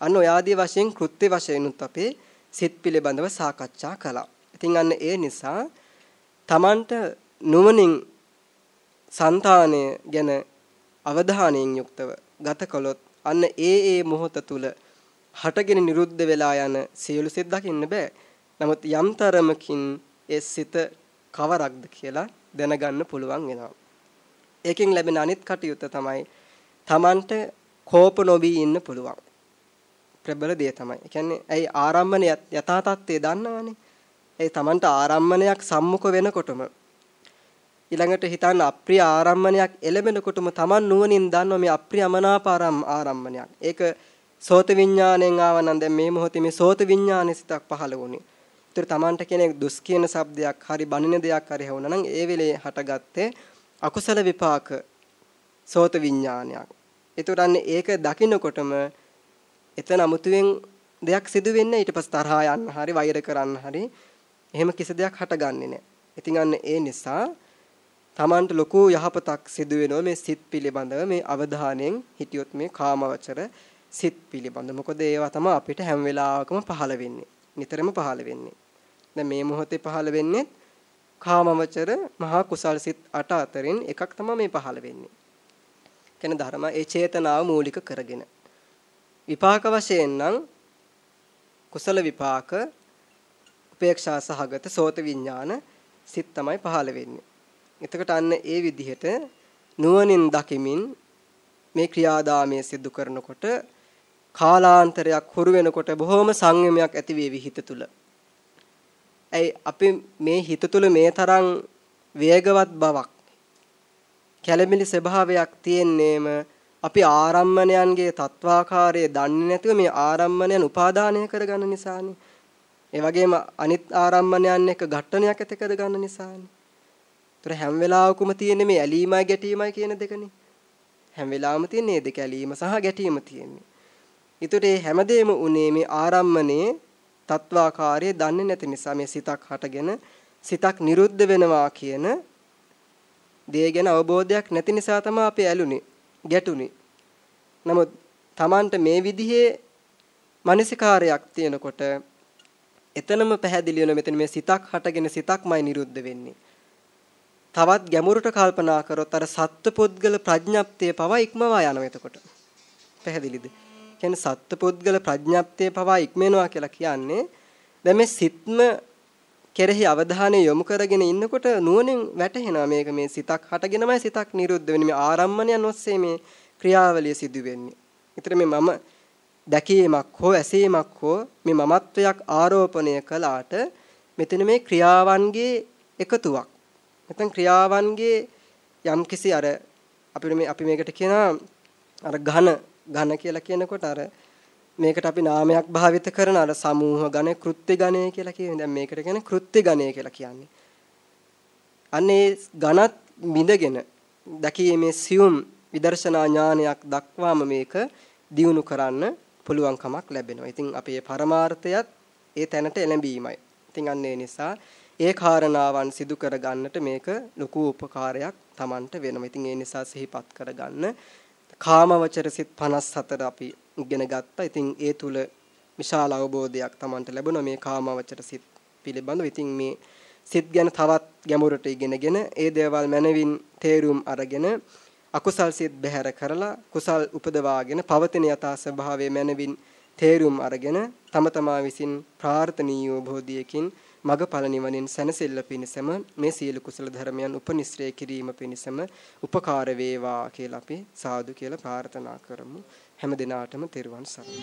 Speaker 1: අන්න ඔය ආදී වශයෙන් කෘත්‍ය වශයෙන් උත් අපේ සිත් පිළිබඳව සාකච්ඡා කළා. ඉතින් අන්න ඒ නිසා Tamanට නුවණින් సంతානය ගැන අවධානයෙන් යුක්තව ගත කළොත් අන්න ඒ ඒ මොහොත තුල හටගෙන නිරුද්ධ වෙලා යන සියලු සිත් දකින්න බෑ. නමුත් යම් තරමකින් ඒ සිත කවරක්ද කියලා දැනගන්න පුළුවන් වෙනවා. ඒකෙන් ලැබෙන අනිත් කටයුත්ත තමයි Tamanට කෝප නොවී ඉන්න පුළුවන්. ප්‍රබල දේ තමයි. ඒ කියන්නේ ඇයි ආරම්මන යථා තත්ත්වය දන්නවනේ. ඒ Tamanට ආරම්මනයක් සම්මුඛ වෙනකොටම ඊළඟට හිතන්න අප්‍රිය ආරම්මණයක් එළඹෙනකොටම Taman නුවණින් දන්නවා මේ අප්‍රියමනාප ආරම්මණයක්. ඒක සෝත විඥාණයෙන් ආවනම් දැන් මේ මොහොතේ මේ සෝත විඥානෙ සිතක් පහළ වුණේ. ඒතර Tamanට කෙනෙක් දුස් කියන શબ્දයක් හරි බනින දෙයක් හරි හවුනා නම් ඒ වෙලේ හටගත්තේ අකුසල විපාක සෝත විඥානයක්. ඒතර අන්න ඒක දකින්නකොටම එතන අමුතුවෙන් දෙයක් සිදු වෙන්නේ ඊට පස්සේ තරහා යන්න හරි වෛර කරන්න හරි එහෙම කිසි දෙයක් හටගන්නේ නැහැ. ඉතින් අන්න ඒ නිසා Tamanට ලොකු යහපතක් සිදු වෙනවා මේ සිත් පිළිබඳව මේ අවධානයෙන් හිටියොත් මේ කාමවචර සිත් පිළිබඳ. මොකද ඒවා තමයි අපිට හැම වෙලාවකම පහළ වෙන්නේ. නිතරම පහළ වෙන්නේ. දැන් මේ මොහොතේ පහළ වෙන්නේ කාමවචර මහා කුසල් සිත් 8 අතරින් එකක් තමයි මේ පහළ වෙන්නේ. කියන ධර්ම ඒ චේතනාව මූලික කරගෙන. විපාක වශයෙන් නම් කුසල විපාක උපේක්ෂා සහගත සෝත විඥාන සිත් තමයි පහළ වෙන්නේ. එතකොට අන්න ඒ විදිහට නුවණින් දකිමින් මේ ක්‍රියාදාමයේ සිදු කරනකොට කාලාන්තරයක් හුරු වෙනකොට බොහොම සංයමයක් ඇති වේවි හිත තුල. ඇයි අපි මේ හිත තුල මේ තරම් වේගවත් බවක් කැළඹිලි ස්වභාවයක් තියෙන්නේම අපි ආරම්මණයන්ගේ තත්වාකාරය දන්නේ නැතුව මේ ආරම්මණයන් උපාදානය කරගන්න නිසානේ. ඒ වගේම අනිත් ආරම්මණයන් එක්ක ඝට්ටනයක් ඇති කරගන්න නිසානේ. ඒතර හැම වෙලාවකම තියෙන්නේ මේ ඇලීමයි ගැටීමයි කියන දෙකනේ. හැම වෙලාවම තියෙන්නේ මේ දෙක ඇලීම සහ ගැටීම තියෙන්නේ. ඒතර මේ හැමදේම උනේ මේ ආරම්මණයේ තත්වාකාරය දන්නේ නැති නිසා මේ සිතක් හටගෙන සිතක් නිරුද්ධ වෙනවා කියන දේ ගැන අවබෝධයක් නැති නිසා තමයි අපි ඇලුනේ ගැටුනේ. නමුත් Tamanට මේ විදිහේ මානසිකාරයක් තියෙනකොට එතනම පැහැදිලි වෙන මෙතන මේ සිතක් හටගෙන සිතක්මයි නිරුද්ධ වෙන්නේ. තවත් ගැඹුරට කල්පනා කරොත් අර සත්පුද්ගල ප්‍රඥප්තිය පවා ඉක්මවා යනවා එතකොට. පැහැදිලිද? කියන්නේ සත්පුද්ගල ප්‍රඥප්තිය පවා ඉක්මනවා කියලා කියන්නේ දැන් මේ සිත්ම කෙරෙහි අවධානය යොමු කරගෙන ඉන්නකොට නුවණින් වැටහෙනවා මේක මේ සිතක් හටගෙනමයි සිතක් නිරුද්ධ වෙන්නේ මේ ආරම්මණයන් ඔස්සේ මේ ක්‍රියාවලිය සිදු වෙන්නේ. ඊතර මේ මම දැකීමක් හෝ ඇසීමක් හෝ මේ මමත්වයක් ආරෝපණය කළාට මෙතන මේ ක්‍රියාවන්ගේ එකතුවක්. නැත්නම් ක්‍රියාවන්ගේ යම්කිසි අර අපිට මේ අපි මේකට කියනවා අර ඝන ඝන කියලා කියනකොට අර මේකට අපි නාමයක් භාවිත කරන අර සමූහ ගණය කෘත්‍ය ගණය කියලා කියන්නේ. දැන් මේකට කියන්නේ කෘත්‍ය ගණය කියලා කියන්නේ. අන්නේ ඝනත් බිඳගෙන දැකීමේ සියුම් විදර්ශනා ඥානයක් දක්වාම මේක දියුණු කරන්න පුළුවන් කමක් ලැබෙනවා. ඉතින් අපේ පරමාර්ථයත් ඒ තැනට එළඹීමයි. ඉතින් අන්න ඒ නිසා ඒ කාරණාවන් සිදු කරගන්නට මේක ලොකු උපකාරයක් Tamanට වෙනවා. ඉතින් ඒ නිසා සිහිපත් කරගන්න කාමවචර සිත් 54 අපි ඉගෙන ගත්තා. ඉතින් ඒ තුල විශාල අවබෝධයක් Tamanට ලැබුණා මේ කාමවචර සිත් පිළිබඳව. ඉතින් මේ සිත් ගැන තවත් ගැඹුරට ඉගෙනගෙන ඒ දේවල් මනවින් තේරුම් අරගෙන අකුසල් සිත් බැහැර කරලා කුසල් උපදවාගෙන පවතින යථා ස්වභාවය මනවින් තේරුම් අරගෙන තම තමා විසින් ප්‍රාර්ථනීය බෝධියකින් මගඵල නිවනින් සැනසෙල්ල පිණිසම මේ සීල කුසල ධර්මයන් උපනිශ්‍රේ කිරීම පිණිසම උපකාර වේවා කියලා අපි සාදු කියලා ප්‍රාර්ථනා කරමු. හැම දිනාටම තෙරුවන් සරණයි.